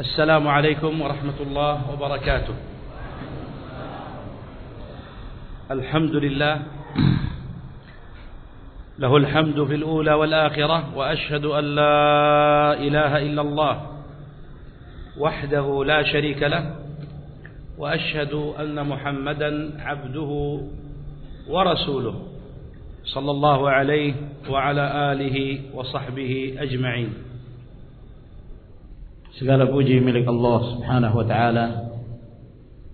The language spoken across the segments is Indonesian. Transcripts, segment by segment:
السلام عليكم ورحمة الله وبركاته. الحمد لله. له الحمد في الأولى والآخرة وأشهد أن لا إله إلا الله وحده لا شريك له وأشهد أن محمدا عبده ورسوله صلى الله عليه وعلى آله وصحبه أجمعين. Segala puji milik Allah subhanahu wa ta'ala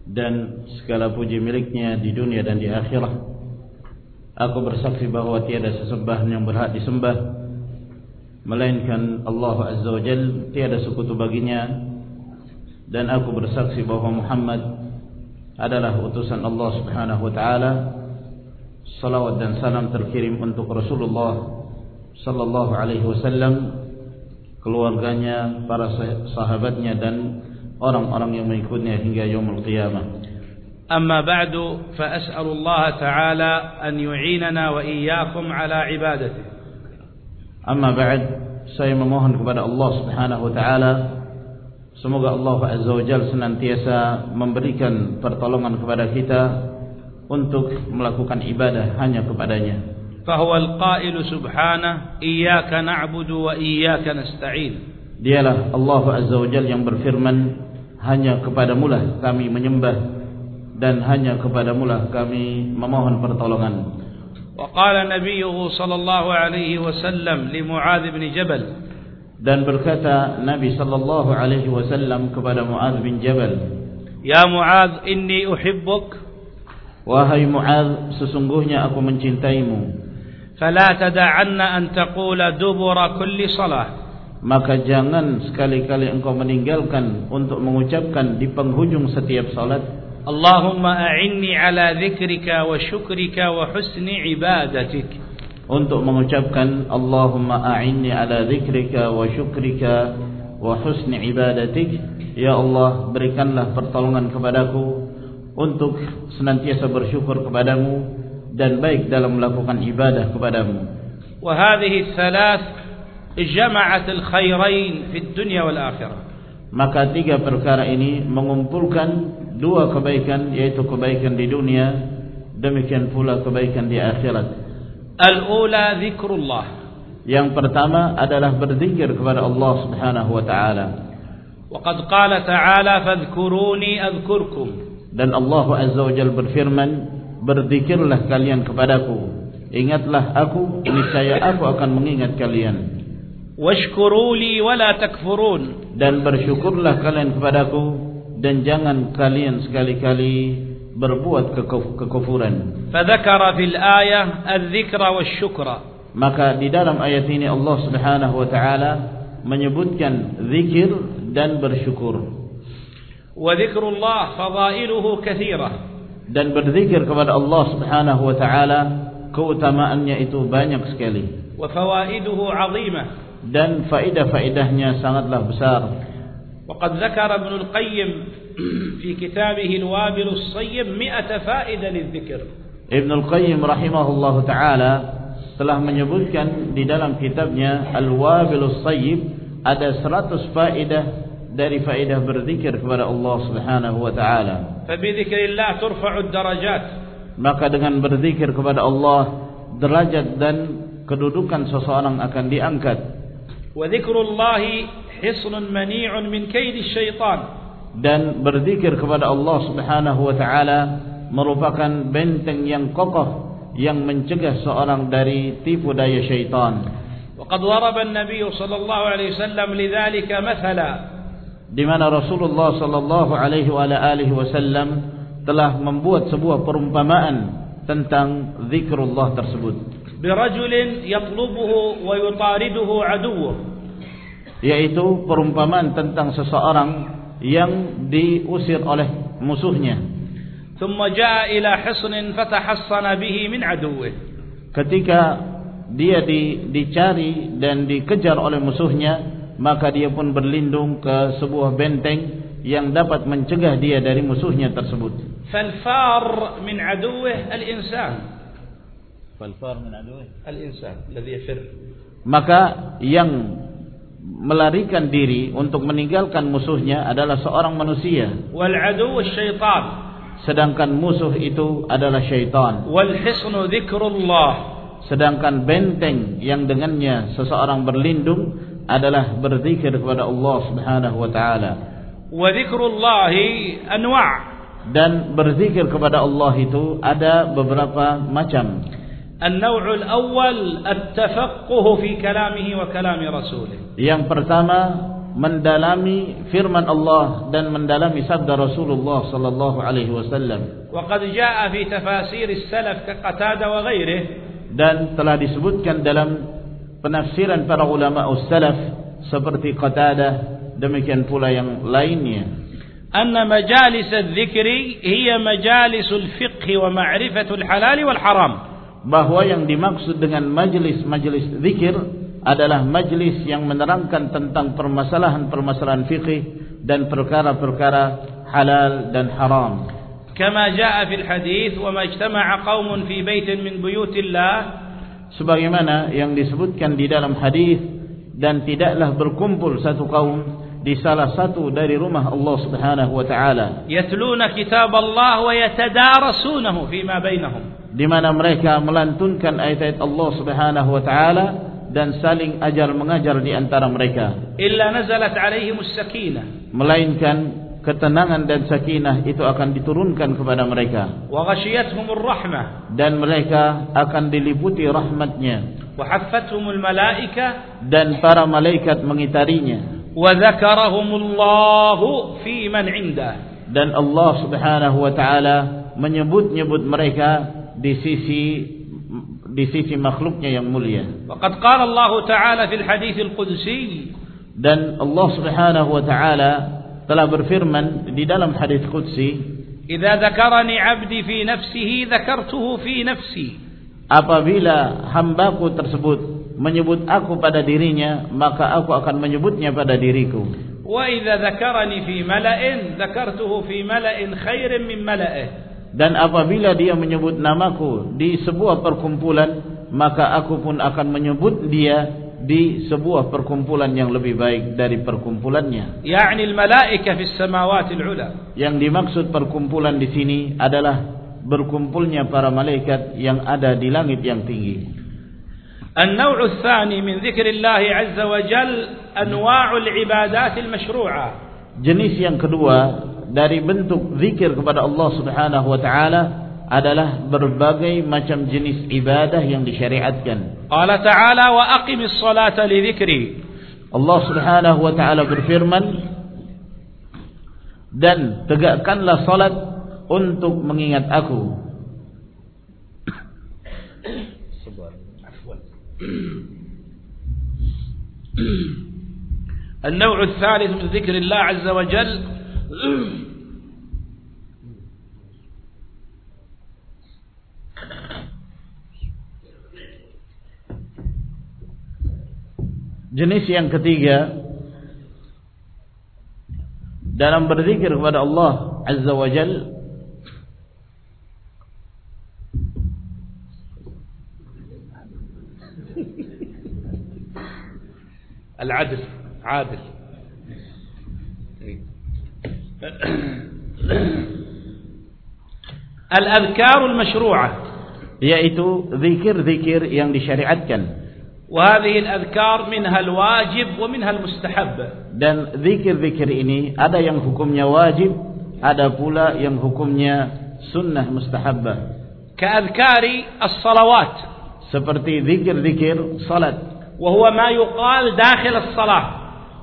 Dan segala puji miliknya di dunia dan di akhirat. Aku bersaksi bahawa tiada sesembahan yang berhak disembah Melainkan Allah Azza wa Jal Tiada sekutu baginya. Dan aku bersaksi bahawa Muhammad Adalah utusan Allah subhanahu wa ta'ala. Salawat dan salam terkirim untuk Rasulullah Sallallahu alaihi wasallam keluarganya, para sahabatnya dan orang-orang yang mengikutnya hingga yaumul qiyamah. أما بعد فأسأل الله تعالى أن يعيننا وإياكم على عبادته أما بعد saya memohon kepada Allah Subhanahu wa taala semoga Allah Azza wa Jalla senantiasa memberikan pertolongan kepada kita untuk melakukan ibadah hanya kepadanya. فهو القائل سبحانه إياك نعبد وإياك نستعين Dialah Allah Azza wa Jalla yang berfirman hanya kepadamu lah kami menyembah dan hanya kepadamu lah kami memohon pertolongan. وقال نبيه صلى الله عليه وسلم لمعاذ بن جبل dan berkata Nabi sallallahu alaihi wasallam kepada Muaz bin Jabal Ya Muaz inni uhibbuk Wahai Muaz sesungguhnya aku mencintaimu fala tada'anna an taqula dubura kulli salah maka jangan sekali-kali engkau meninggalkan untuk mengucapkan di penghujung setiap salat. Allahumma a'inni ala dzikrika wa syukrika wa husni ibadatik. Untuk mengucapkan Allahumma a'inni ala dzikrika wa syukrika wa husni ibadatik. Ya Allah berikanlah pertolongan kepadaku. Untuk senantiasa bersyukur kepadamu dan baik dalam melakukan ibadah kepadamu. Wa hadhihi thalath jama'at al-khairain fi dunya wal. Maka tiga perkara ini mengumpulkan dua kebaikan yaitu kebaikan di dunia demikian pula kebaikan di akhirat. Al-ula dzikrullah. Yang pertama adalah berzikir kepada Allah Subhanahu wa taala. Waqad qala ta'ala fadhkuruni adhkurkum. Dan Allah Azza wa Jalla berfirman berzikirlah kalian kepadaku. Ingatlah aku niscaya aku akan mengingat kalian. Washkuru li wala takfurun. Dan bersyukurlah kalian kepadaku dan jangan kalian sekali-kali berbuat kekufuran fadzakara fil ayah adz-dzikra wasyukra maka di dalam ayat ini Allah Subhanahu wa taala menyebutkan zikir dan bersyukur. Wa dzikrullah fadailuhu katsirah dan berzikir kepada Allah Subhanahu wa taala keutamaannya itu banyak sekali wa fawaiduhu 'azimah dan faedah-faedahnya sangatlah besar وقد ذكر ابن القيم في كتابه الوابل الصيب 100 فائدة للذكر Ibn al-Qayyim rahimahullah ta'ala telah menyebutkan di dalam kitabnya Al-Wabilus Sayyib ada 100 faedah dari faedah berzikir kepada Allah Subhanahu wa taala. Fabidhikrillah turfa'u darajat. Maka dengan berzikir kepada Allah derajat dan kedudukan seseorang akan diangkat. Wa dzikrullah hisnun mani'un min kaidi syaitan. Dan berzikir kepada Allah Subhanahu wa taala merupakan benteng yang kokoh yang mencegah seorang dari tipu daya syaitan. وقد ضرب النبي صلى الله عليه وسلم لذلك مثلا di mana Rasulullah sallallahu alaihi wa alihi wasallam telah membuat sebuah perumpamaan tentang zikrullah tersebut. Birajulin yatlubuhu wa yutariduhu. Yaitu perumpamaan tentang seseorang yang diusir oleh musuhnya. Thumma jaa ila hisnin fatahassana bihi min aduwwih. Ketika dia di, dicari dan dikejar oleh musuhnya, maka dia pun berlindung ke sebuah benteng yang dapat mencegah dia dari musuhnya tersebut. Falfar min aduwih al-insan. Falfar min aduwih al-insan alladhi yafir. Maka yang melarikan diri untuk meninggalkan musuhnya adalah seorang manusia. wal adu syaitan. Sedangkan musuh itu adalah syaitan. Wal hisnu dzikrullah. Sedangkan benteng yang dengannya seseorang berlindung adalah berzikir kepada Allah Subhanahu wa taala. Wa dzikrullah anwa'. Dan berzikir kepada Allah itu ada beberapa macam. النوع الأول التفقه في كلامه وكلام رسوله yang pertama mendalami firman Allah dan mendalami sabda Rasulullah sallallahu alaihi wasallam وقد جاء في تفاسير السلف كقتادة وغيره dan telah disebutkan dalam penafsiran para ulama salaf seperti Qatadah demikian pula yang lainnya أن مجالس الذكر هي مجالس الفقه ومعرفة الحلال والحرام bahwa yang dimaksud dengan majlis-majlis zikir adalah majlis yang menerangkan tentang permasalahan-permasalahan fikih dan perkara-perkara halal dan haram. Kama jaa fil hadis wa ma ijtama'a qaumun fi baitin min buyutillah sebagaimana yang disebutkan di dalam hadis dan tidaklah berkumpul satu kaum di salah satu dari rumah Allah Subhanahu wa taala. Yatluna kitab Allah wa yatadarasunahu fima bainahum di mana mereka melantunkan ayat-ayat Allah Subhanahu wa taala dan saling ajar mengajar di antara mereka. Illa nazalat alaihimus sakinah. Melainkan ketenangan dan sakinah itu akan diturunkan kepada mereka. Wa ghashiyatuhumur rahmah. Dan mereka akan diliputi rahmatnya. Wa haffathumul malaika dan para malaikat mengitarinya. Wa dzakarahumullahu fi man 'indah. Dan Allah Subhanahu wa taala menyebut-nyebut mereka di sisi di sisi makhluknya yang mulia. Waqad qala Allah Ta'ala fil al-qudsi dan Allah Subhanahu wa taala telah berfirman di dalam hadis qudsi, "Idza dzakarani 'abdi fi nafsihi dzakartuhu fi nafsi." Apabila hambaku tersebut menyebut aku pada dirinya, maka aku akan menyebutnya pada diriku. Wa idza dzakarani fi mala'in dzakartuhu fi mala'in khairin min mala'ihi. Dan apabila dia menyebut namaku di sebuah perkumpulan, maka aku pun akan menyebut dia di sebuah perkumpulan yang lebih baik dari perkumpulannya. Yani al-malaika fi samawati al-ula. Yang dimaksud perkumpulan di sini adalah berkumpulnya para malaikat yang ada di langit yang tinggi. النوع الثاني من ذكر الله عز وجل أنواع العبادات المشروعة. Jenis yang kedua dari bentuk zikir kepada Allah Subhanahu wa taala adalah berbagai macam jenis ibadah yang disyariatkan. قال تعالى وأقم الصلاة لذكري. الله سبحانه وتعالى berfirman dan tegakkanlah salat untuk mengingat aku. النوع الثالث من ذكر الله عز وجل Jenis yang ketiga dalam berzikir kepada Allah Azza wa Jal Al-adl, adil. Al-adhkar al-mashru'ah yaitu zikir-zikir yang disyariatkan. وهذه الأذكار منها الواجب ومنها المستحب dan zikir-zikir ini ada yang hukumnya wajib ada pula yang hukumnya sunnah mustahabbah كأذكار الصلوات seperti zikir-zikir salat وهو ما يقال داخل الصلاة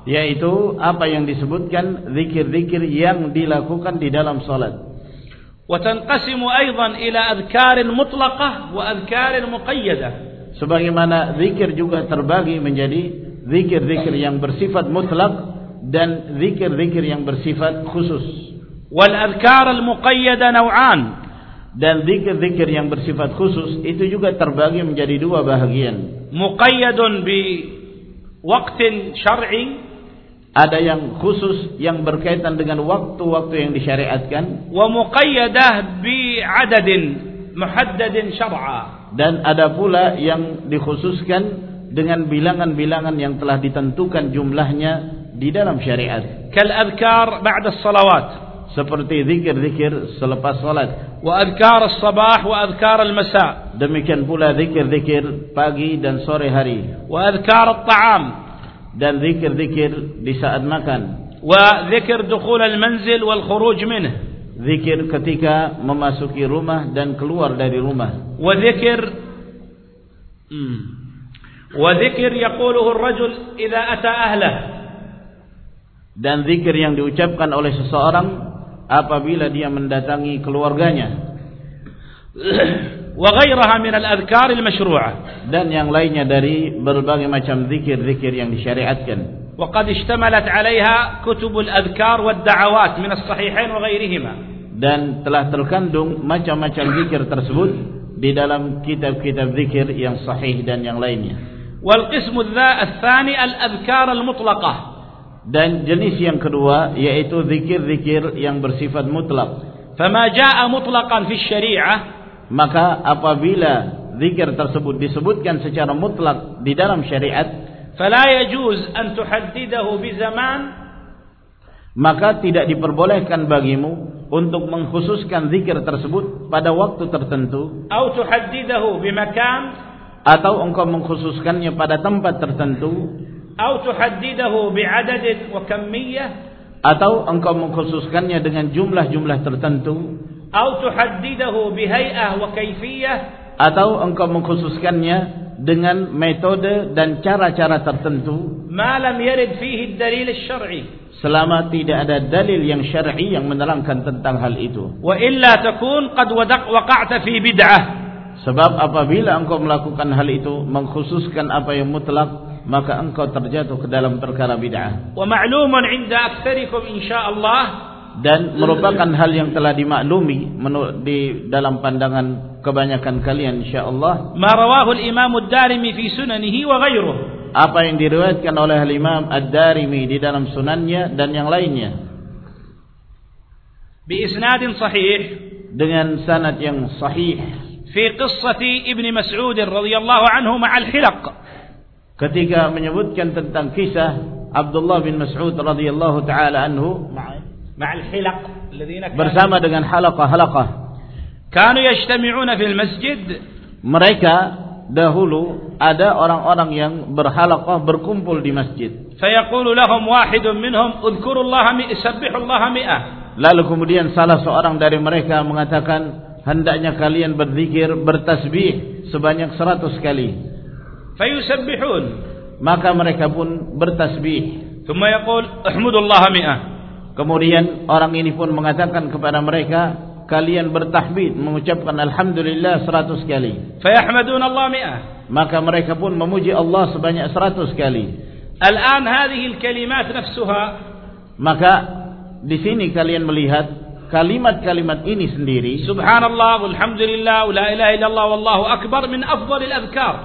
yaitu apa yang disebutkan zikir-zikir yang dilakukan di dalam salat وتنقسم أيضا إلى أذكار مطلقة وأذكار مقيدة sebagaimana zikir juga terbagi menjadi zikir-zikir yang bersifat mutlak dan zikir-zikir yang bersifat khusus. Wal adhkar al muqayyada naw'an dan zikir-zikir yang bersifat khusus itu juga terbagi menjadi dua bahagian. Muqayyadun bi waqtin syar'i ada yang khusus yang berkaitan dengan waktu-waktu yang disyariatkan wa muqayyadah bi adadin muhaddadin syar'a dan ada pula yang dikhususkan dengan bilangan-bilangan yang telah ditentukan jumlahnya di dalam syariat. Kal adkar ba'da salawat. Seperti zikir-zikir selepas salat. Wa adkar as-sabah wa adkar masa. Demikian pula zikir-zikir pagi dan sore hari. Wa adkar ta'am. Dan zikir-zikir di saat makan. Wa zikir dukhul al-manzil wal khuruj minhu zikir ketika memasuki rumah dan keluar dari rumah. Wa zikir hmm. wa zikir yaquluhu ar-rajul idza ata ahlah dan zikir yang diucapkan oleh seseorang apabila dia mendatangi keluarganya. Wa ghairaha min al-adhkar al-mashru'ah. Dan yang lainnya dari berbagai macam zikir-zikir yang disyariatkan. وقد اشتملت عليها كتب الأذكار والدعوات من الصحيحين وغيرهما Dan telah terkandung macam-macam zikir tersebut di dalam kitab-kitab zikir yang sahih dan yang lainnya. والقسم الذا- الثاني الأذكار المطلقة Dan jenis yang kedua yaitu zikir-zikir yang bersifat mutlak. فما جاء مطلقا في الشريعة Maka apabila zikir tersebut disebutkan secara mutlak di dalam syariat, فلا يجوز أن تحدده بزمان maka tidak diperbolehkan bagimu untuk mengkhususkan zikir tersebut pada waktu tertentu أو تحدده بمكان atau engkau mengkhususkannya pada tempat tertentu أو تحدده بعدد وكمية atau engkau mengkhususkannya dengan jumlah-jumlah tertentu أو تحدده بهيئة وكيفية atau engkau mengkhususkannya dengan metode dan cara-cara tertentu. Malam yarid fihi dalil syar'i selama tidak ada dalil yang syar'i yang menerangkan tentang hal itu. Wa illa takun qad waqa'ta fi bid'ah. Sebab apabila engkau melakukan hal itu mengkhususkan apa yang mutlak maka engkau terjatuh ke dalam perkara bid'ah. Wa ma'lumun 'inda aktsarikum insyaallah. Dan merupakan hal yang telah dimaklumi di dalam pandangan kebanyakan kalian insyaallah. Ma rawahu al-imam ad-darimi fi sunanihi wa ghayruh. Apa yang diriwayatkan oleh al-imam ad-darimi di dalam sunannya dan yang lainnya? Bi isnadin sahih. Dengan sanad yang sahih. Fi qissati ibni mas'ud radhiyallahu anhu ma'a al-hilaq ketika menyebutkan tentang kisah Abdullah bin Mas'ud radhiyallahu taala anhu ma'a al-hilaq bersama dengan halaqah-halaqah. Kanu yajtami'una fil masjid. Mereka dahulu ada orang-orang yang berhalaqah berkumpul di masjid. Fayaqulu lahum wahidun minhum udhkurullaha mi sabbihullaha mi'ah. Lalu kemudian salah seorang dari mereka mengatakan hendaknya kalian berzikir bertasbih sebanyak seratus kali. Fayusabbihun. Maka mereka pun bertasbih. Thumma yaqul ahmudullaha mi'ah. Kemudian orang ini pun mengatakan kepada mereka kalian bertahmid mengucapkan alhamdulillah 100 kali. Fayahmadun Allah 100. Maka mereka pun memuji Allah sebanyak 100 kali. Al-an hadhihi al-kalimat nafsuha maka di sini kalian melihat kalimat-kalimat ini sendiri subhanallah walhamdulillah la ilaha illallah wallahu akbar min afdhalil adhkar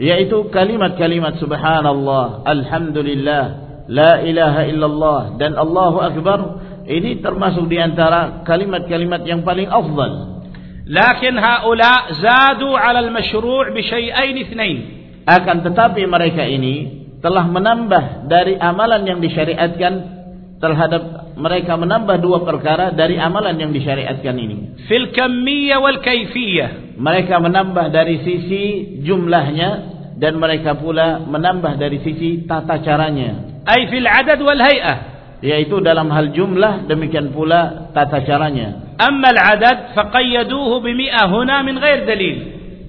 yaitu kalimat-kalimat subhanallah alhamdulillah la ilaha illallah dan allahu akbar Ini termasuk di antara kalimat-kalimat yang paling afdal. Lakin haula zadu 'ala al-mashru' bi syai'ain ithnain. Akan tetapi mereka ini telah menambah dari amalan yang disyariatkan terhadap mereka menambah dua perkara dari amalan yang disyariatkan ini. Fil kammiyya wal kaifiyah. Mereka menambah dari sisi jumlahnya dan mereka pula menambah dari sisi tata caranya. Ai fil adad wal hay'ah yaitu dalam hal jumlah demikian pula tata caranya. Ammal adad faqayyaduhu bi mi'ah huna min ghair dalil.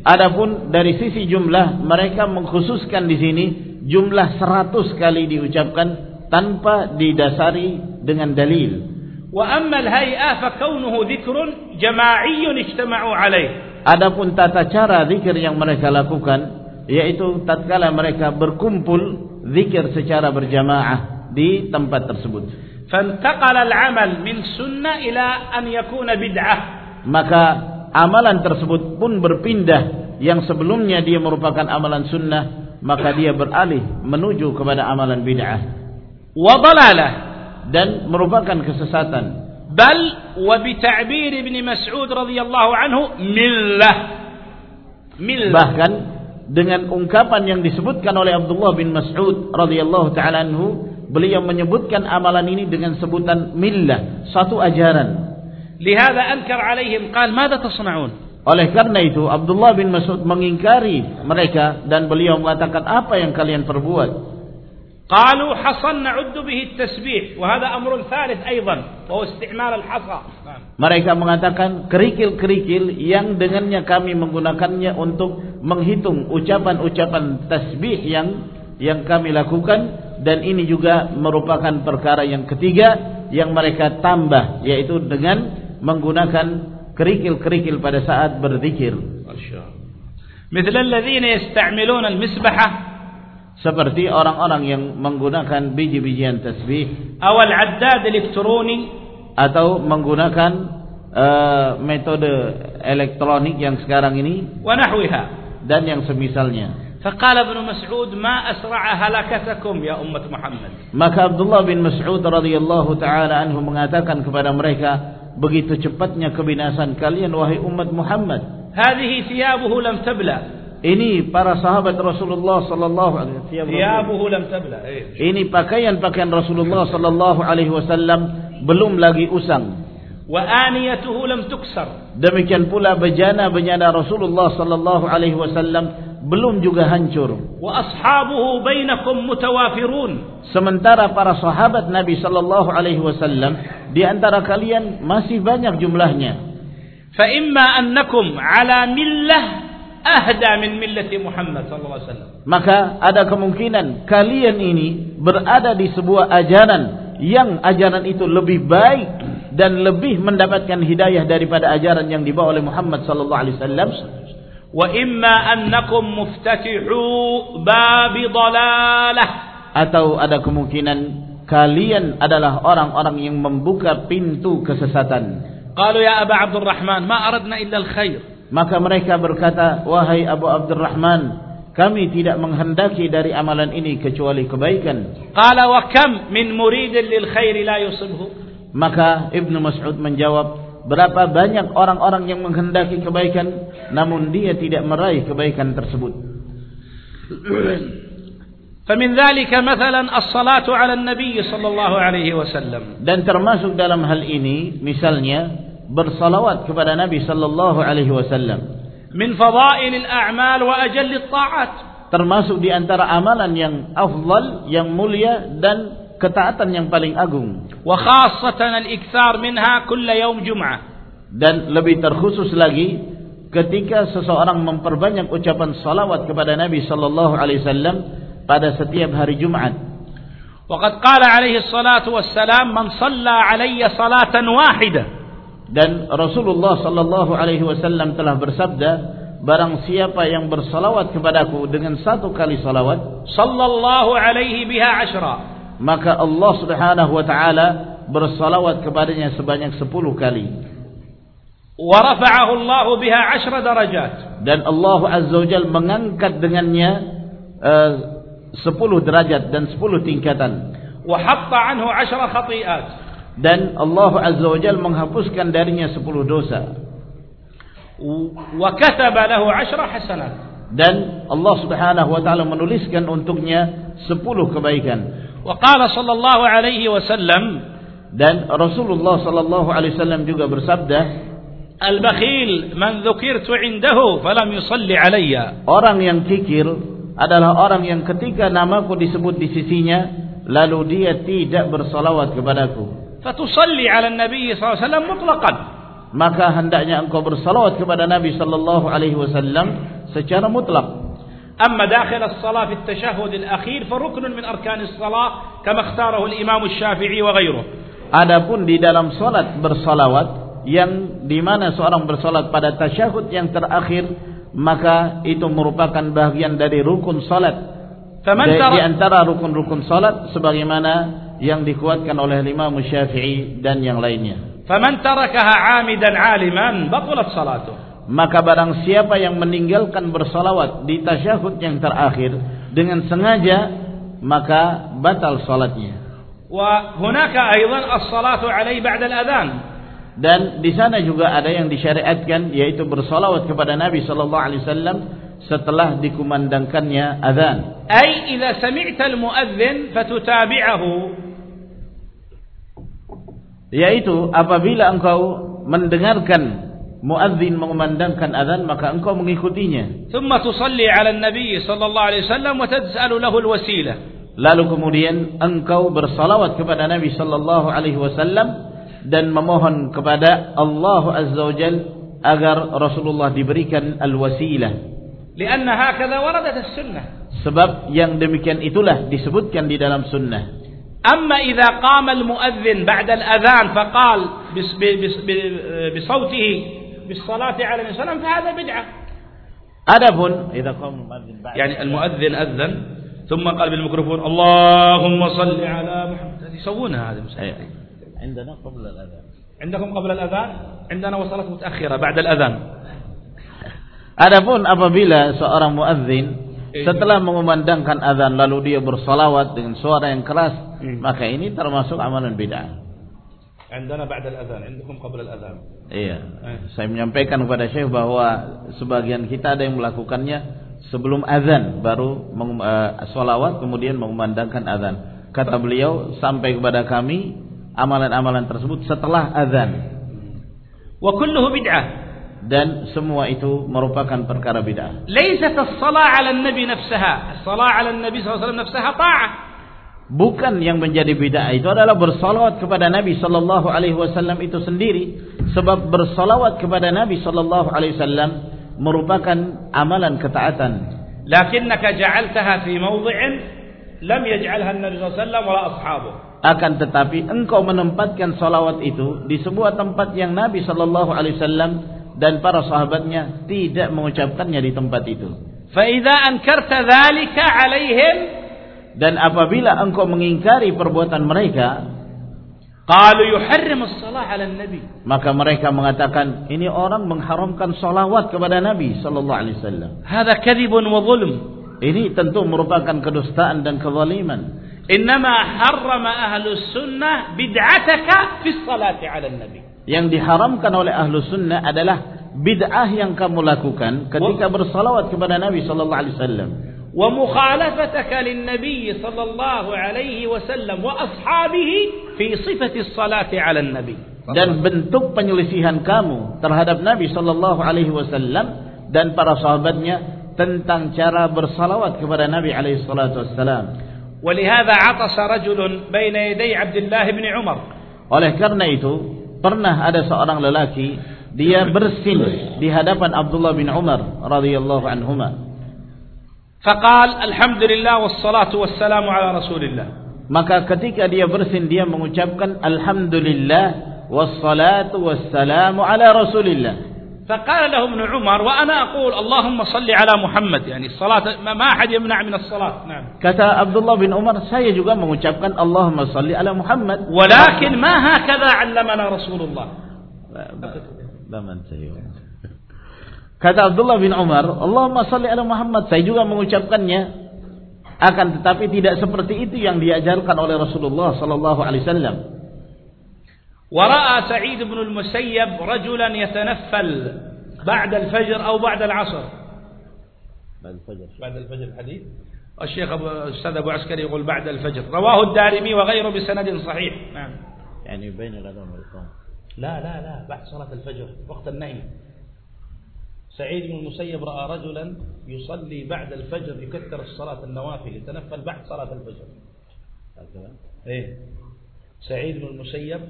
Adapun dari sisi jumlah mereka mengkhususkan di sini jumlah 100 kali diucapkan tanpa didasari dengan dalil. Wa ammal hay'ah fakaunuhu dzikrun jama'iyyun ijtama'u alaih. Adapun tata cara zikir yang mereka lakukan yaitu tatkala mereka berkumpul zikir secara berjamaah di tempat tersebut. Fantaqala al-amal min sunnah ila an yakuna. Maka amalan tersebut pun berpindah. Yang sebelumnya dia merupakan amalan sunnah maka dia beralih menuju kepada amalan bid'ah. Wa dan merupakan kesesatan. Bal wa bi ta'bir Ibn Mas'ud radhiyallahu anhu millah. Millah. Bahkan dengan ungkapan yang disebutkan oleh Abdullah bin Mas'ud radhiyallahu taala anhu beliau menyebutkan amalan ini dengan sebutan millah satu ajaran لهذا أنكر عليهم قال ماذا تصنعون oleh karena itu Abdullah bin Mas'ud mengingkari mereka dan beliau mengatakan apa yang kalian perbuat قالوا حصى نعد به التسبيح وهذا أمر ثالث أيضا وهو استعمال الحصى mereka mengatakan kerikil-kerikil yang dengannya kami menggunakannya untuk menghitung ucapan-ucapan tasbih yang yang kami lakukan dan ini juga merupakan perkara yang ketiga yang mereka tambah yaitu dengan menggunakan kerikil-kerikil pada saat berzikir. seperti orang-orang yang menggunakan biji-bijian tasbih. Awal addad elektroni. Atau menggunakan uh, metode elektronik yang sekarang ini. Dan yang semisalnya. فقال ابن مسعود ما أسرع هلكتكم يا أمة محمد maka Abdullah bin Mas'ud radhiyallahu taala anhu mengatakan kepada mereka begitu cepatnya kebinasan kalian wahai umat Muhammad هذه ثيابه لم تبلى Ini para sahabat Rasulullah sallallahu alaihi wasallam. Thiyabuhu lam tabla. Ini pakaian-pakaian Rasulullah sallallahu alaihi wasallam belum lagi usang. Wa aniyatuhu lam tuksar. Demikian pula bejana-bejana Rasulullah sallallahu alaihi wasallam belum juga hancur. Wa ashabuhu bainakum mutawafirun. Sementara para sahabat Nabi sallallahu alaihi wasallam di antara kalian masih banyak jumlahnya. Fa imma annakum ala millah ahda min millati Muhammad sallallahu alaihi wasallam. Maka ada kemungkinan kalian ini berada di sebuah ajaran yang ajaran itu lebih baik dan lebih mendapatkan hidayah daripada ajaran yang dibawa oleh Muhammad sallallahu alaihi wasallam. Imma annakum muftatihu babi dalalah atau ada kemungkinan kalian adalah orang-orang yang membuka pintu kesesatan. Qalu ya Aba Abdurrahman ma aradna illa al-khair. Maka mereka berkata, wahai Abu Abdurrahman, kami tidak menghendaki dari amalan ini kecuali kebaikan. Qala wa kam min muridin lil khair la yusibhu. Maka Ibnu Mas'ud menjawab, berapa banyak orang-orang yang menghendaki kebaikan namun dia tidak meraih kebaikan tersebut. فمن ذلك مثلا الصلاة على النبي صلى الله عليه وسلم. Dan termasuk dalam hal ini misalnya bersalawat kepada Nabi sallallahu alaihi wasallam. Min fadailil a'mal wa ajallit ta'at. Termasuk di antara amalan yang afdal, yang mulia dan ketaatan yang paling agung. Wa khassatan al-iktsar minha kull yawm jum'ah. Dan lebih terkhusus lagi ketika seseorang memperbanyak ucapan salawat kepada Nabi sallallahu alaihi wasallam pada setiap hari Jumat. Wa qad qala alaihi salatu wassalam man shalla alayya salatan wahidah. Dan Rasulullah sallallahu alaihi wasallam telah bersabda Barang siapa yang bersalawat kepadaku dengan satu kali salawat, sallallahu alaihi biha ashra. Maka Allah Subhanahu wa taala bersalawat kepadanya sebanyak 10 kali wa rafa'ahu Allah biha ashra darajat dan Allah azza wajal mengangkat dengannya uh, 10 derajat dan 10 tingkatan wa hatta anhu ashra khati'at dan Allah Azza wa Jal menghapuskan darinya 10 dosa. Wa kataba lahu 10 hasanat. Dan Allah Subhanahu wa taala menuliskan untuknya 10 kebaikan. Wa qala sallallahu alaihi wasallam dan Rasulullah sallallahu alaihi wasallam juga bersabda Al-bakhil man dzukirtu indahu falam yusalli alayya. Orang yang kikir adalah orang yang ketika namaku disebut di sisinya lalu dia tidak bersalawat kepadaku. fatusalli ala nabi mutlaqan maka hendaknya engkau bersalawat kepada Nabi sallallahu alaihi wasallam secara mutlak أما داخل الصلاة في التشهد الأخير فركن من أركان الصلاة كما اختاره الإمام الشافعي وغيره Adapun di dalam salat bersalawat yang di mana seorang bersalat pada tasyahud yang terakhir maka itu merupakan bagian dari rukun salat. Di antara rukun-rukun salat sebagaimana yang dikuatkan oleh Imam Syafi'i dan yang lainnya. Faman tarakaha 'amidan 'aliman batalat salatuh. maka barang siapa yang meninggalkan bersolawat di tasyahud yang terakhir dengan sengaja maka batal solatnya. Dan di sana juga ada yang disyariatkan yaitu bersolawat kepada Nabi sallallahu alaihi wasallam setelah dikumandangkannya azan. Ai idza muadzin, yaitu apabila engkau mendengarkan muadzin mengumandangkan azan maka engkau mengikutinya. ثم تصلي على النبي صلى الله عليه وسلم وتسأل له الوسيلة Lalu kemudian engkau bersalawat kepada Nabi sallallahu alaihi wasallam dan memohon kepada Allah Azza wa Jal agar Rasulullah diberikan al-wasilah. لأن هكذا وردت السنة Sebab yang demikian itulah disebutkan di dalam sunnah. أما إذا قام المؤذن بعد الأذان فقال بس- بس- ب- بصوته بالصلاة على النبي صلى الله عليه وسلم فهذا بدعة. Adapun idza qama al-muadzin ba'da يعني المؤذن أذن ثم قال بالميكروفون اللهم صل على محمد. يسوونها هذه المسائل. عندنا قبل الأذان. عندكم قبل الأذان؟ عندنا وصلت متأخرة بعد الأذان. Adapun apabila seorang muadzin setelah mengumandangkan azan lalu dia bersalawat dengan suara yang keras, Hmm. maka ini termasuk amalan bid'ah. Andana ba'dal adzan, indakum qabla al-adzan. Iya. Eh. Saya menyampaikan kepada Syekh bahwa sebagian kita ada yang melakukannya sebelum azan baru mengum, eh, sholawat kemudian mengumandangkan azan. Kata beliau sampai kepada kami amalan-amalan tersebut setelah azan. Wa kulluhu bid'ah. dan semua itu merupakan perkara bid'ah. Laisat as-shalah 'ala an-nabi nafsaha. As-shalah 'ala an-nabi sallallahu alaihi wasallam nafsaha ta'ah bukan yang menjadi bid'ah. Itu adalah bersolawat kepada Nabi sallallahu alaihi wasallam itu sendiri. Sebab bersolawat kepada Nabi sallallahu alaihi wasallam merupakan amalan ketaatan. Lakinnaka ja'altaha fi mawdhi'in lam yaj'alha an-nabi sallallahu alaihi wasallam wa akan tetapi engkau menempatkan salawat itu di sebuah tempat yang Nabi sallallahu alaihi wasallam dan para sahabatnya tidak mengucapkannya di tempat itu. Fa idza ankarta dzalika alaihim dan apabila engkau mengingkari perbuatan mereka Qalu yuharrimu shalah 'ala nabi Maka mereka mengatakan ini orang mengharamkan salawat kepada Nabi sallallahu alaihi wasallam. Hadza kadhibun wa zulm. Ini tentu merupakan kedustaan dan kezaliman. Innama harrama ahlus sunnah bid'ataka fi salati 'ala nabi Yang diharamkan oleh ahlus sunnah adalah bid'ah yang kamu lakukan ketika bersalawat kepada Nabi shallallahu alaihi wasallam. ومخالفتك للنبي صلى الله عليه وسلم وأصحابه في صفة الصلاة على النبي Dan bentuk penyelisihan kamu terhadap Nabi sallallahu alaihi wasallam dan para sahabatnya tentang cara bersalawat kepada Nabi alaihi salatu wassalam. ولهذا عطس رجل بين يدي عبد الله بن عمر Oleh karena itu, pernah ada seorang lelaki dia bersin di hadapan Abdullah bin Umar radhiyallahu anhuma. فقال الحمد لله والصلاة والسلام على رسول الله. Maka ketika dia bersendia mengucapkan والصلاة والسلام على رسول الله. فقال له ابن عمر وأنا أقول اللهم صلي على محمد يعني الصلاة ما, أحد يمنع من الصلاة. نعم. كتا عبد الله بن عمر saya juga mengucapkan اللهم صلي على محمد ولكن ما هكذا علمنا رسول الله. لا ما انتهي Kata Abdullah bin Umar, Allahumma salli ala Muhammad. Saya juga mengucapkannya. Akan tetapi tidak seperti itu yang diajarkan oleh Rasulullah sallallahu alaihi wasallam. ورأى سعيد بن المسيب رجلا يتنفل بعد الفجر أو بعد العصر بعد الفجر الحديث الشيخ أبو الأستاذ أبو عسكري يقول بعد الفجر رواه الدارمي وغيره بسند صحيح نعم يعني بين الأذان والإقامة. لا لا لا بعد صلاة الفجر وقت النهي سعيد بن المسيب رأى رجلا يصلي بعد الفجر يكثر الصلاة النوافل يتنفل بعد صلاة الفجر. إيه. سعيد بن المسيب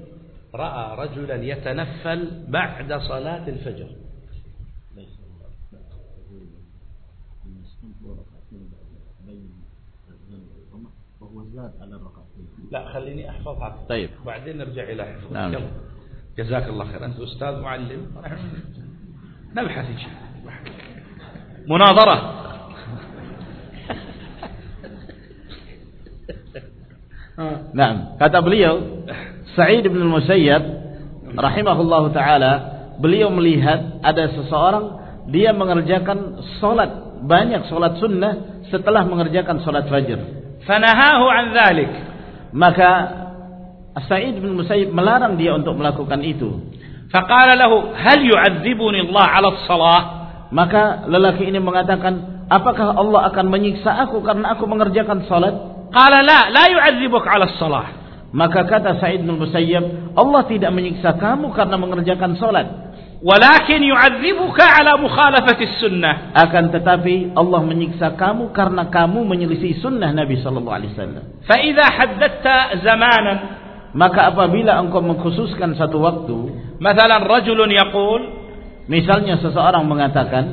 رأى رجلا يتنفل بعد صلاة الفجر. لا خليني أحفظها. طيب. بعدين نرجع إلى حفظ نعم. جزاك الله خير أنت أستاذ معلم. نبحث إن شاء الله مناظرة Nah, kata beliau Sa'id bin Musayyab rahimahullahu taala, beliau melihat ada seseorang dia mengerjakan salat banyak salat sunnah setelah mengerjakan salat fajr. فنهاه عن ذلك Maka Sa'id bin Musayyib melarang dia untuk melakukan itu. فقال له هل يعذبني الله على الصلاة؟ Maka lelaki ini mengatakan, apakah Allah akan menyiksa aku karena aku mengerjakan salat? قال لا لا يعذبك على الصلاة. Maka kata Sa'id bin Musayyib Allah tidak menyiksa kamu karena mengerjakan salat. ولكن يعذبك على mukhalafati السنة. Akan tetapi Allah menyiksa kamu karena kamu menyelisih sunnah Nabi sallallahu alaihi wasallam. فإذا idza haddatha maka apabila engkau mengkhususkan satu waktu Masalan rajulun yaqul misalnya seseorang mengatakan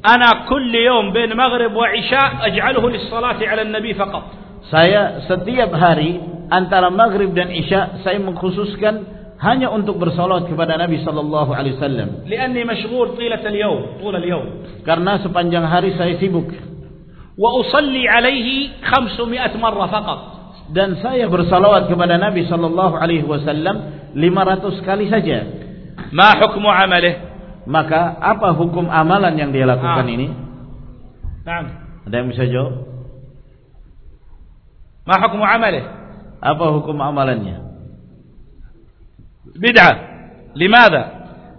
ana kulli yawm maghrib wa aj'aluhu lis-salati 'ala nabi faqat. Saya setiap hari antara maghrib dan isya saya mengkhususkan hanya untuk bersolat kepada Nabi sallallahu alaihi wasallam. Lianni mashghul tilat al-yawm, tul al-yawm. Karena sepanjang hari saya sibuk. Wa usalli alaihi 500 marrah faqat. Dan saya bersalawat kepada Nabi sallallahu alaihi wasallam 500 kali saja ma hukmu amalih? Maka apa hukum amalan yang dia lakukan ah. ini? Naam. ada yang bisa jawab? Ma hukmu amalih? Apa hukum amalannya? Bid'ah. Limadha?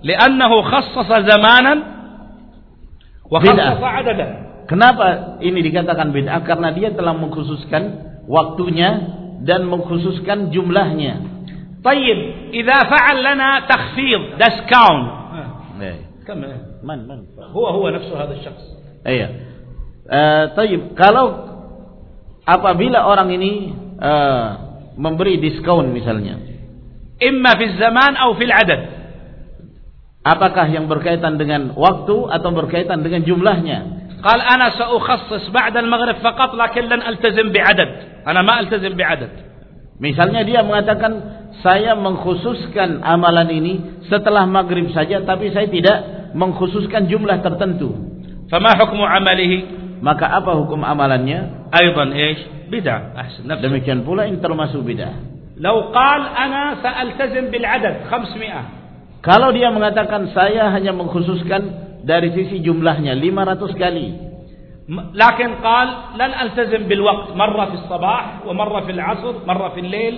Li'annahu khassasa zamanan wa khassasa adadan kenapa ini dikatakan bid'ah? Karena dia telah mengkhususkan waktunya dan mengkhususkan jumlahnya. طيب إذا فعل لنا تخفيض ديسكاونت كم Man, man. هو هو نفسه هذا الشخص Iya. Eh, taib. Kalau apabila orang ini eh, memberi diskon misalnya, إما في الزمان أو في العدد apakah yang berkaitan dengan waktu atau berkaitan dengan jumlahnya? قال أنا سأخصص بعد المغرب فقط لكن لن ألتزم بعدد أنا ما ألتزم بعدد Misalnya dia mengatakan saya mengkhususkan amalan ini setelah maghrib saja tapi saya tidak mengkhususkan jumlah tertentu. Fama hukmu amalihi? Maka apa hukum amalannya? Aidan ish? Bid'ah. Ahsan. Demikian pula yang termasuk bid'ah. Lau qal ana sa'altazim bil adad 500. Kalau dia mengatakan saya hanya mengkhususkan dari sisi jumlahnya 500 kali. Lakin qal lan altazim bil waqt marra fi sabah wa marra fi al asr marra fi al lail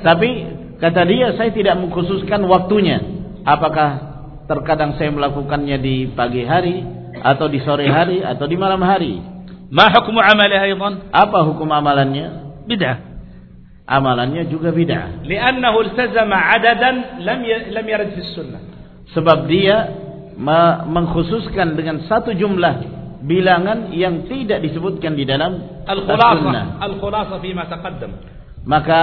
tapi kata dia saya tidak mengkhususkan waktunya. Apakah terkadang saya melakukannya di pagi hari atau di sore hari atau di malam hari? Ma hukum amalnya aidan? Apa hukum amalannya? Bid'ah. Amalannya juga bid'ah. Li'annahu iltazama 'adadan lam ya-, lam yarid fi sunnah. Sebab dia mengkhususkan dengan satu jumlah bilangan yang tidak disebutkan di dalam al-khulasa al-khulasa fi ma taqaddam maka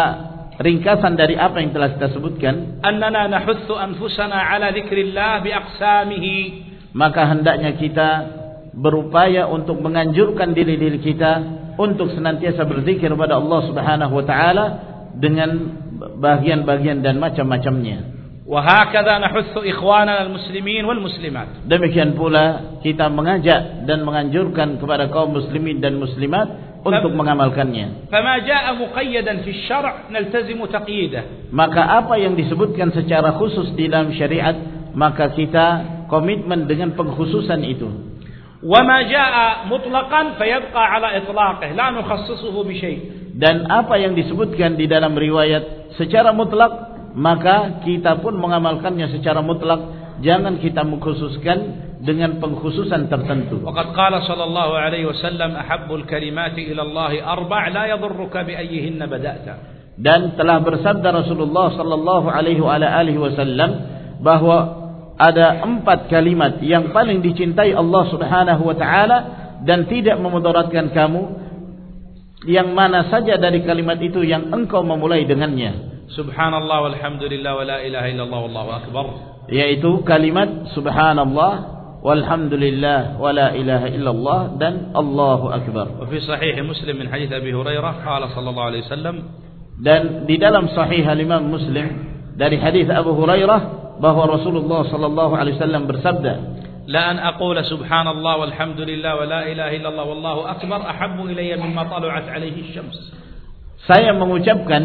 ringkasan dari apa yang telah kita sebutkan. Annana anfusana ala dzikrillah bi aqsamihi. Maka hendaknya kita berupaya untuk menganjurkan diri-diri kita untuk senantiasa berzikir kepada Allah Subhanahu wa taala dengan bagian-bagian dan macam-macamnya. Demikian pula kita mengajak dan menganjurkan kepada kaum muslimin dan muslimat untuk mengamalkannya. Maka apa yang disebutkan secara khusus di dalam syariat, maka kita komitmen dengan pengkhususan itu. Dan apa yang disebutkan di dalam riwayat secara mutlak, maka kita pun mengamalkannya secara mutlak. Jangan kita mengkhususkan dengan pengkhususan tertentu. Waqad qala sallallahu alaihi wasallam ahabbul kalimati ila Allah arba' la yadurruka bi ayyihinna bada'ta. Dan telah bersabda Rasulullah sallallahu alaihi wa alihi wasallam bahwa ada empat kalimat yang paling dicintai Allah Subhanahu wa taala dan tidak memudaratkan kamu yang mana saja dari kalimat itu yang engkau memulai dengannya. Subhanallah walhamdulillah wa la ilaha illallah wallahu akbar. Yaitu kalimat subhanallah walhamdulillah wala ilaha illallah dan Allahu akbar وفي صحيح مسلم من حديث أبي هريرة قال صلى الله عليه وسلم dan di dalam sahih Imam Muslim dari hadis Abu Hurairah bahwa Rasulullah sallallahu alaihi wasallam bersabda لا أن أقول سبحان الله والحمد لله ولا إله إلا الله والله أكبر أحب إلي مما طلعت عليه الشمس saya mengucapkan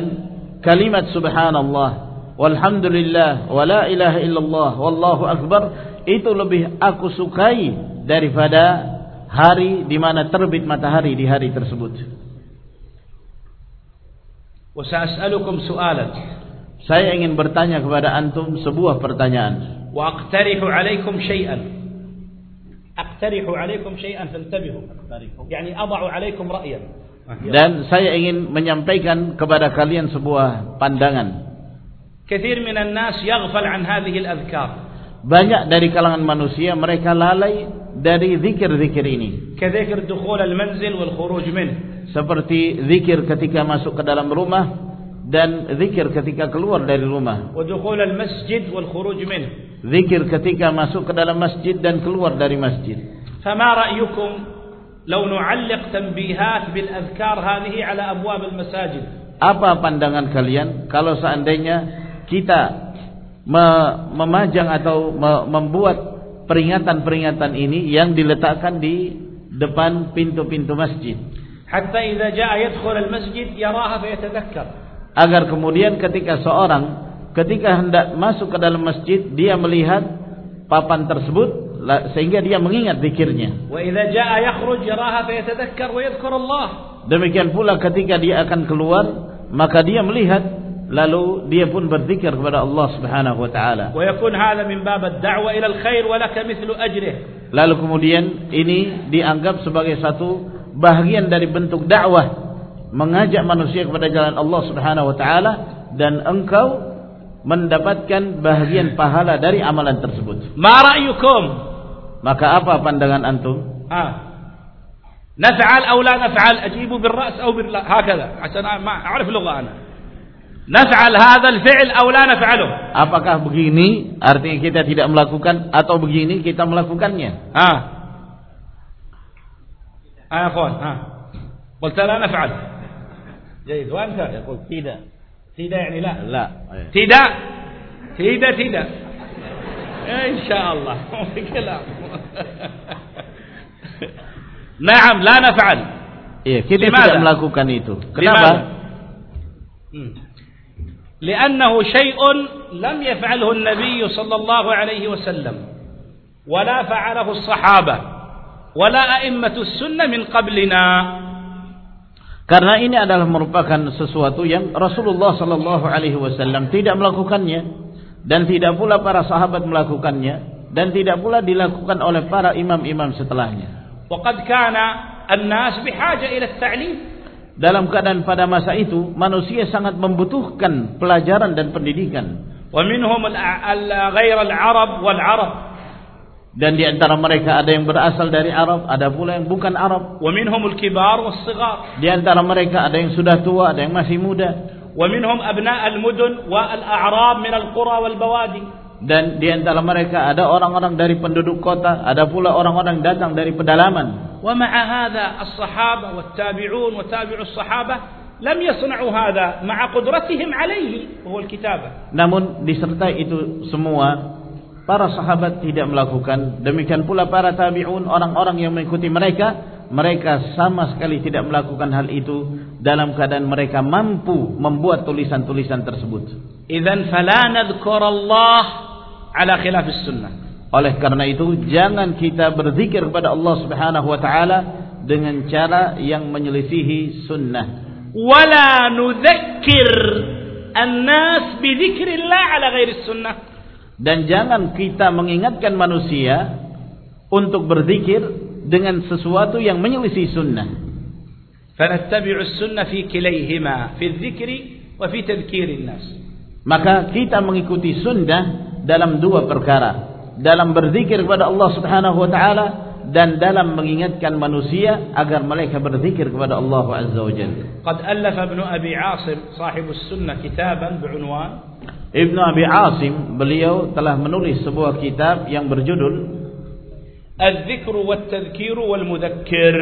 kalimat subhanallah walhamdulillah wala ilaha illallah wallahu akbar itu lebih aku sukai daripada hari di mana terbit matahari di hari tersebut وسأسألكم سؤالا saya ingin bertanya kepada antum sebuah pertanyaan وأقترح عليكم شيئا أقترح عليكم شيئا فانتبهوا يعني أضع عليكم رأيا dan saya ingin menyampaikan kepada kalian sebuah pandangan كثير من الناس يغفل عن هذه الأذكار banyak dari kalangan manusia mereka lalai dari zikir-zikir ini. Dukhul al-manzil wal khuruj min. Seperti zikir ketika masuk ke dalam rumah dan zikir ketika keluar dari rumah. Wa dukhul al-masjid wal khuruj min. Zikir ketika masuk ke dalam masjid dan keluar dari masjid. Ra'yukum law nu'alliq tanbihat bil hadhihi ala abwab al masajid? Apa pandangan kalian kalau seandainya kita memajang atau membuat peringatan-peringatan ini yang diletakkan di depan pintu-pintu masjid. Hatta idza jaa yadkhul al-masjid yaraha fayatadhakkar. Agar kemudian ketika seorang ketika hendak masuk ke dalam masjid dia melihat papan tersebut sehingga dia mengingat zikirnya. Wa idza jaa yakhruj yaraha fayatadhakkar wa yadhkur Allah. Demikian pula ketika dia akan keluar maka dia melihat lalu dia pun berzikir kepada Allah Subhanahu wa taala. Wa yakun hadha min bab ad-da'wa ila al-khair wa laka mithlu ajrih. Lalu kemudian ini dianggap sebagai satu bagian dari bentuk dakwah mengajak manusia kepada jalan Allah Subhanahu wa taala dan engkau mendapatkan bahagian pahala dari amalan tersebut. Ma ra'yukum? Maka apa pandangan antum? Ah. نفعل أو لا نفعل أجيب بالرأس أو بالله هكذا عشان ما أعرف لغة أنا Naf'al hadzal fi'l aw la naf'aluh? Apakah begini artinya kita tidak melakukan atau begini kita melakukannya? Ha. Ha, akhwan, ha. قلت لا نفعل. جيد وانت يقول tidak. tidak يعني لا. لا. tidak. tidak tidak. إن شاء الله في كلام. نعم لا نفعل. Iya, kita Dimana? tidak melakukan itu. Kenapa? Hmm. لأنه شيء لم يفعله النبي صلى الله عليه وسلم ولا فعله الصحابة ولا أئمة السنة من قبلنا Karena ini adalah merupakan sesuatu yang Rasulullah Sallallahu Alaihi Wasallam tidak melakukannya dan tidak pula para sahabat melakukannya dan tidak pula dilakukan oleh para imam-imam setelahnya. وقد كان الناس بحاجة إلى التعليم dalam keadaan pada masa itu manusia sangat membutuhkan pelajaran dan pendidikan. Wa minhum al-ghair al-arab wal-arab. Dan di antara mereka ada yang berasal dari Arab, ada pula yang bukan Arab. Wa minhum al-kibar was-sighar. Di antara mereka ada yang sudah tua, ada yang masih muda. Wa minhum abna' al-mudun wa al-a'rab min al-qura wal-bawadi dan di antara mereka ada orang-orang dari penduduk kota, ada pula orang-orang datang dari pedalaman. Ta'biun wa. Namun disertai itu semua para sahabat tidak melakukan demikian pula para tabi'un orang-orang yang mengikuti mereka mereka sama sekali tidak melakukan hal itu dalam keadaan mereka mampu membuat tulisan-tulisan tersebut. Idzan fala nadhkurallah ala khilafis sunnah. Oleh karena itu jangan kita berzikir kepada Allah Subhanahu wa taala dengan cara yang menyelisihi sunnah. Wala nudzakir an-nas bi dzikrillah ala ghairi sunnah. Dan jangan kita mengingatkan manusia untuk berzikir dengan sesuatu yang menyelisih sunnah. Fanattabi'us sunnah fi kilayhima, fi dzikri wa fi tadhkirin nas. Maka kita mengikuti sunnah dalam dua perkara. Dalam berzikir kepada Allah Subhanahu wa taala dan dalam mengingatkan manusia agar mereka berzikir kepada Allah Azza wa Jalla. Qad alafa Ibn Abi Asim sahib sunnah kitaban berunwan Ibn Abi Asim beliau telah menulis sebuah kitab yang berjudul Al-Dzikru wat-Tadhkiru wal-Mudzakkir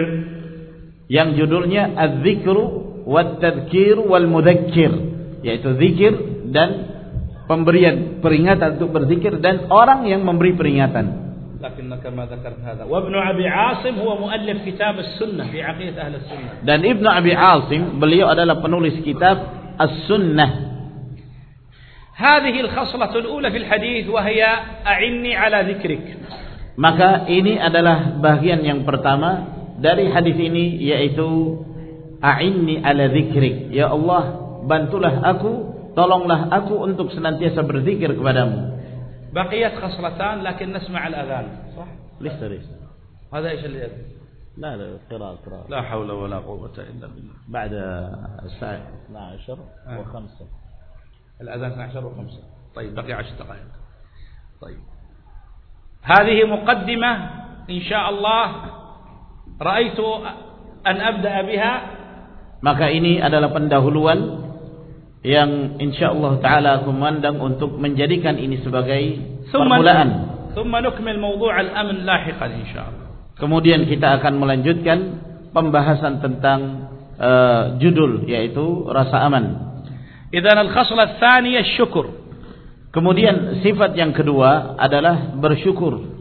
yang judulnya Al-Dzikru wat-Tadhkiru wal-Mudzakkir yaitu zikir dan pemberian peringatan untuk berzikir dan orang yang memberi peringatan. Dan Ibnu Abi Asim beliau adalah penulis kitab As-Sunnah. هذه الخصلة الأولى في الحديث وهي أعني على ذكرك. Maka ini adalah bagian yang pertama dari hadis ini yaitu a'inni ala dzikrik. Ya Allah, bantulah aku tolonglah aku untuk senantiasa berzikir kepadamu. Baqiyat khaslatan lakin nasma' al-adhan. Sah? Lista lista. هذا إيش اللي لا لا قراءة قراءة لا حول ولا قوة إلا بالله بعد الساعة 12 آه. و5 الأذان 12 و5 طيب بقي 10 دقائق طيب هذه مقدمة إن شاء الله رأيت أن أبدأ بها maka ini adalah pendahuluan yang insyaallah taala memandang untuk menjadikan ini sebagai permulaan. Kemudian kita akan melanjutkan pembahasan tentang uh, judul yaitu rasa aman. Al-khaslah syukur. Kemudian sifat yang kedua adalah bersyukur.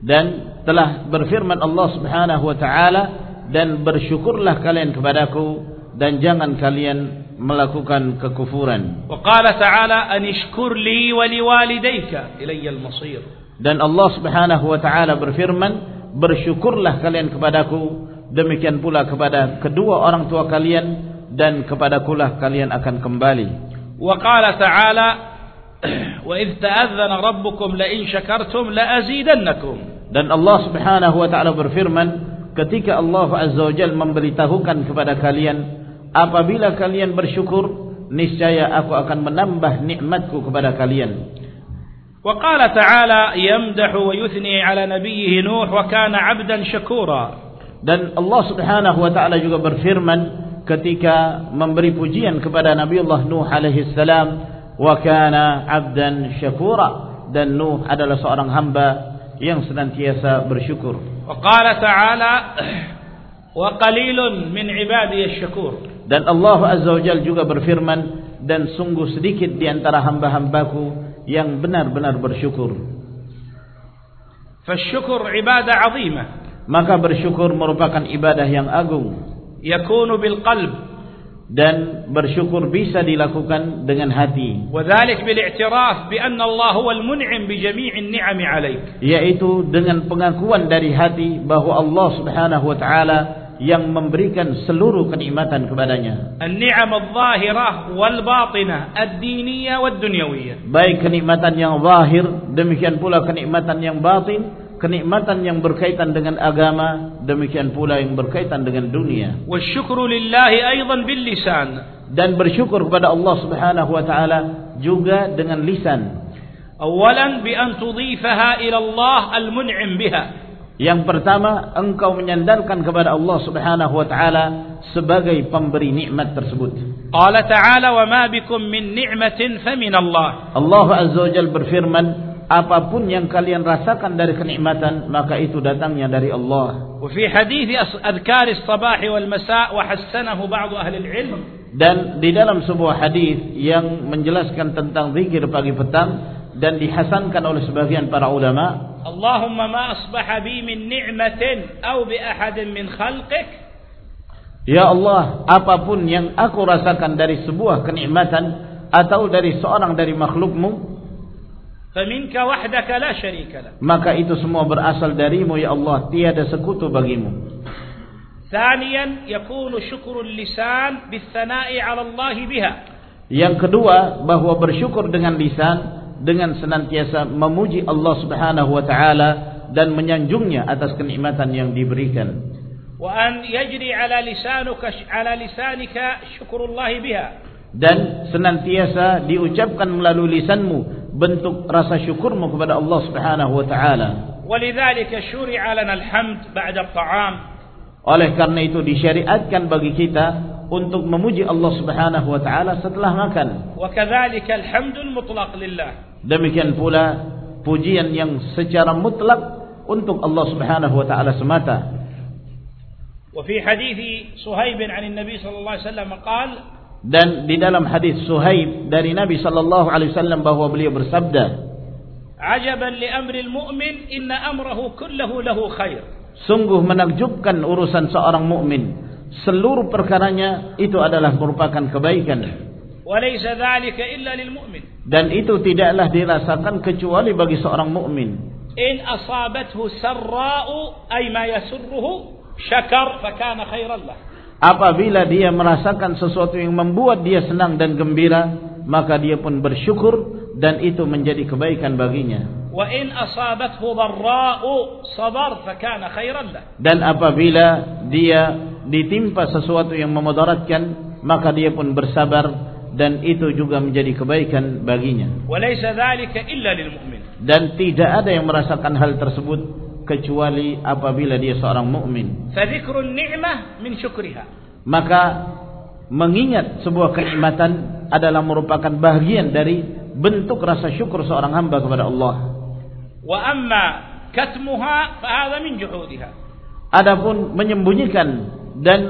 Dan telah berfirman Allah Subhanahu wa taala dan bersyukurlah kalian kepadaku dan jangan kalian melakukan kekufuran. Wa qala ta'ala an ishkur li wa liwalidayka ilayya al-masir. Dan Allah Subhanahu wa taala berfirman, bersyukurlah kalian kepadaku demikian pula kepada kedua orang tua kalian dan kepadakulah kalian akan kembali. Wa qala ta'ala wa idh ta'adhana rabbukum la in syakartum la azidannakum. Dan Allah Subhanahu wa taala berfirman, ketika Allah Azza wa Jalla memberitahukan kepada kalian apabila kalian bersyukur niscaya aku akan menambah nikmatku kepada kalian وقال تعالى يمدح ويثني على نبيه نوح وكان عبدا شكورا dan Allah Subhanahu wa taala juga berfirman ketika memberi pujian kepada Nabi Allah Nuh alaihi salam wa kana 'abdan syakura dan Nuh adalah seorang hamba yang senantiasa bersyukur وقال تعالى وقليل من عبادي الشكور dan Allah Azza wa Jalla juga berfirman dan sungguh sedikit di antara hamba-hambaku yang benar-benar bersyukur فالشكر عبادة عظيمة maka bersyukur merupakan ibadah yang agung يكون بالقلب dan bersyukur bisa dilakukan dengan hati. Wadhalik bil i'tiraf وذلك بالاعتراف بان الله mun'im bi jami'in ni'ami 'alaik. yaitu dengan pengakuan dari hati bahwa Allah Subhanahu wa taala yang memberikan seluruh kenikmatan kepadanya. an-ni'am adh-dhahirah wal batinah ad-diniyah wad-dunyawiyah baik kenikmatan yang zahir demikian pula kenikmatan yang batin kenikmatan yang berkaitan dengan agama demikian pula yang berkaitan dengan dunia dan bersyukur kepada Allah subhanahu wa ta'ala juga dengan lisan awalan bi an tudhifaha ila Allah al mun'im biha yang pertama engkau menyandarkan kepada Allah Subhanahu wa taala sebagai pemberi nikmat tersebut. Qala ta'ala wa ma bikum min ni'matin famin Allah. Allah azza wajalla berfirman apapun yang kalian rasakan dari kenikmatan maka itu datangnya dari Allah وفي حديث أص- أذكار الصباح والمساء وحسنه بعض أهل العلم dan di dalam sebuah hadis yang menjelaskan tentang zikir pagi petang dan dihasankan oleh sebagian para ulama اللهم ما أصبح بي من نعمة أو بأحد من خلقك Ya Allah, apapun yang aku rasakan dari sebuah kenikmatan atau dari seorang dari makhlukmu, Faminka wahdaka la syarika lah. Maka itu semua berasal darimu ya Allah, tiada sekutu bagimu. Thaniyan yakunu syukrul lisan 'ala Allah biha. Yang kedua, bahwa bersyukur dengan lisan dengan senantiasa memuji Allah Subhanahu wa taala dan menyanjungnya atas kenikmatan yang diberikan. Wa an yajri 'ala 'ala lisanika syukrullah biha. Dan senantiasa diucapkan melalui lisanmu bentuk rasa syukurmu kepada Allah Subhanahu wa taala. ولذلك شرع لنا الحمد بعد الطعام Oleh karena itu disyariatkan bagi kita untuk memuji Allah Subhanahu wa taala setelah makan. وكذلك الحمد المطلق لله Demikian pula pujian yang secara mutlak untuk Allah Subhanahu wa taala semata. وفي حديث صهيب عن النبي صلى الله عليه وسلم قال dan di dalam hadis Suhaib dari Nabi sallallahu alaihi wasallam bahwa beliau bersabda Ajaban li amril mu'min inna amrahu kulluhu lahu khair. Sungguh menakjubkan urusan seorang mukmin. Seluruh perkaranya itu adalah merupakan kebaikan. Walaysa dhalika illa lil mu'min. Dan itu tidaklah dirasakan kecuali bagi seorang mukmin. In asabathu sarra'u ay ma yasurruhu syakar fa kana khairan lahu Apabila dia merasakan sesuatu yang membuat dia senang dan gembira, maka dia pun bersyukur dan itu menjadi kebaikan baginya. Dan apabila dia ditimpa sesuatu yang memudaratkan, maka dia pun bersabar dan itu juga menjadi kebaikan baginya. Dan tidak ada yang merasakan hal tersebut kecuali apabila dia seorang mukmin. Fadzikrun ni'mah min syukriha. Maka mengingat sebuah kenikmatan adalah merupakan bagian dari bentuk rasa syukur seorang hamba kepada Allah. Wa amma katmuha fa hadha min juhudiha. Adapun menyembunyikan dan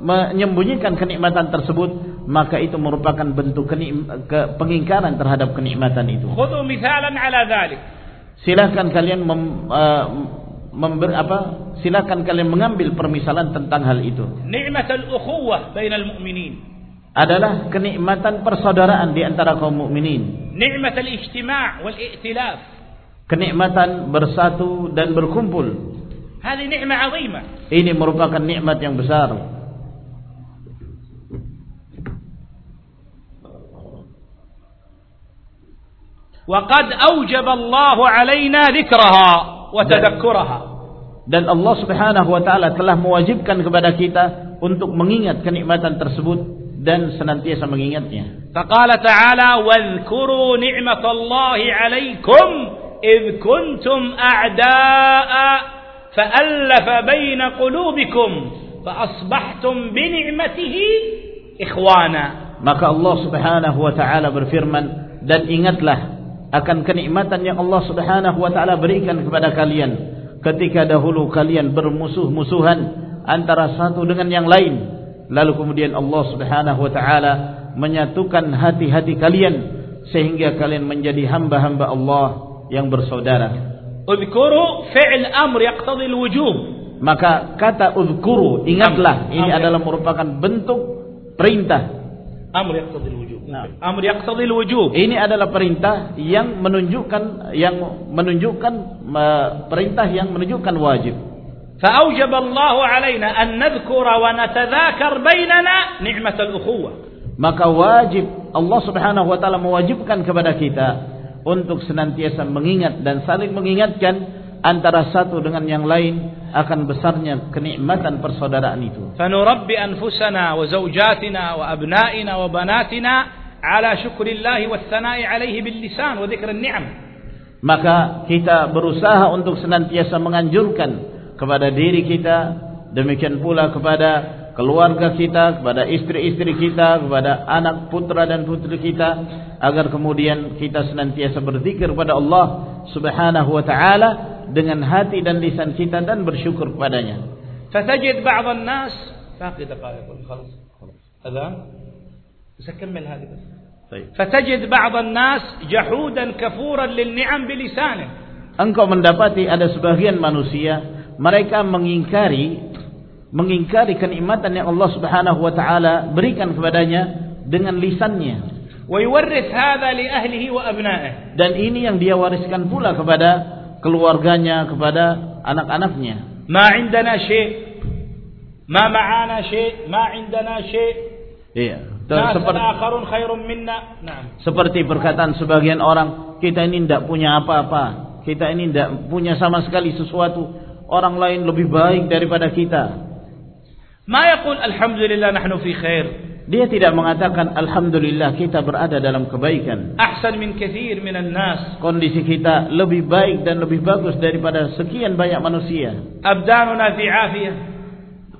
menyembunyikan kenikmatan tersebut maka itu merupakan bentuk pengingkaran terhadap kenikmatan itu. Khudu mithalan ala dhalik silahkan kalian mem, uh, member, apa silahkan kalian mengambil permisalan tentang hal itu. Nikmatul ukhuwah bainal mu'minin. Adalah kenikmatan persaudaraan di antara kaum mukminin. Nikmatul ijtima' wal i'tilaf. Kenikmatan bersatu dan berkumpul. Hadhi ni'mah 'azimah. Ini merupakan nikmat yang besar. وقد أوجب الله علينا ذكرها وتذكرها Dan Allah Subhanahu wa taala telah mewajibkan kepada kita untuk mengingat kenikmatan tersebut dan senantiasa mengingatnya. فقال تعالى واذكروا نعمة الله عليكم إذ كنتم أعداء فألف بين قلوبكم فأصبحتم بنعمته إخوانا Maka Allah Subhanahu wa taala berfirman dan ingatlah akan kenikmatan yang Allah Subhanahu wa taala berikan kepada kalian ketika dahulu kalian bermusuh-musuhan antara satu dengan yang lain lalu kemudian Allah Subhanahu wa taala menyatukan hati-hati kalian sehingga kalian menjadi hamba-hamba Allah yang bersaudara. Udhkuru fi'l amr yaqtadi al-wujub. Maka kata udhkuru ingatlah ini adalah merupakan bentuk perintah. Amr yaqtadi al-wujub. نعم. أمر يقتضي الوجوب Ini adalah perintah yang menunjukkan yang menunjukkan eh, perintah yang menunjukkan wajib. فأوجب الله علينا أن نذكر ونتذاكر بيننا نعمة الأخوة Maka wajib Allah Subhanahu wa taala mewajibkan kepada kita untuk senantiasa mengingat dan saling mengingatkan antara satu dengan yang lain akan besarnya kenikmatan persaudaraan itu. Fanurabbi anfusana wa zawjatina wa abnaina wa banatina ala syukrillah wa tsana'i alaihi bil lisan wa dzikr ni'am. Maka kita berusaha untuk senantiasa menganjurkan kepada diri kita demikian pula kepada keluarga kita, kepada istri-istri kita, kepada anak putra dan putri kita agar kemudian kita senantiasa berzikir kepada Allah Subhanahu wa taala dengan hati dan lisan kita dan bersyukur kepadanya. فتجد بعض الناس باقي دقائق خلاص أذان بس أكمل هذه بس Baik. فتجد بعض الناس جحودا كفورا للنعم بلسانه Engkau mendapati ada sebagian manusia mereka mengingkari mengingkari kenikmatan yang Allah Subhanahu wa taala berikan kepadanya dengan lisannya ويورث هذا لأهله وأبنائه dan ini yang dia wariskan pula kepada keluarganya kepada anak-anaknya. Ma indana syai' ma ma'ana syai' ma indana syai' Iya. Seperti, minna. Nah. seperti perkataan sebagian orang, kita ini tidak punya apa-apa. Kita ini tidak punya sama sekali sesuatu. Orang lain lebih baik daripada kita. Ma yaqul alhamdulillah nahnu fi khair. Dia tidak mengatakan alhamdulillah kita berada dalam kebaikan. Ahsan min kathir minan nas. Kondisi kita lebih baik dan lebih bagus daripada sekian banyak manusia. Abdanuna fi afiyah.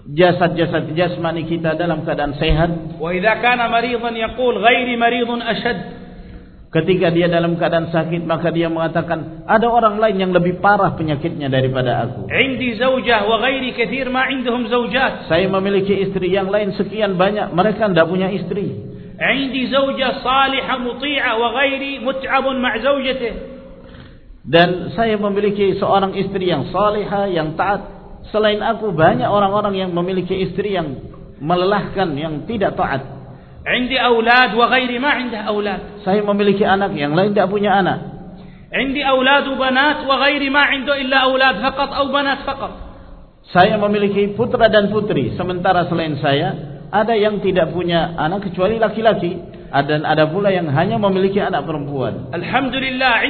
Jasad-jasad jasmani kita dalam keadaan sehat. Wa idza kana maridan yaqul ghairi maridun ashad. Ketika dia dalam keadaan sakit maka dia mengatakan ada orang lain yang lebih parah penyakitnya daripada aku. Indi zaujah wa ghairi kathir ma indhum zaujat. Saya memiliki istri yang lain sekian banyak mereka tidak punya istri. Indi zaujah salihah muti'ah wa ghairi mut'abun ma' zaujatih. Dan saya memiliki seorang istri yang salihah, yang taat. Selain aku banyak orang-orang yang memiliki istri yang melelahkan, yang tidak taat. Saya memiliki anak, yang lain tidak punya anak. Saya memiliki putra dan putri, sementara selain saya ada yang tidak punya anak kecuali laki-laki dan ada pula yang hanya memiliki anak perempuan. Alhamdulillah.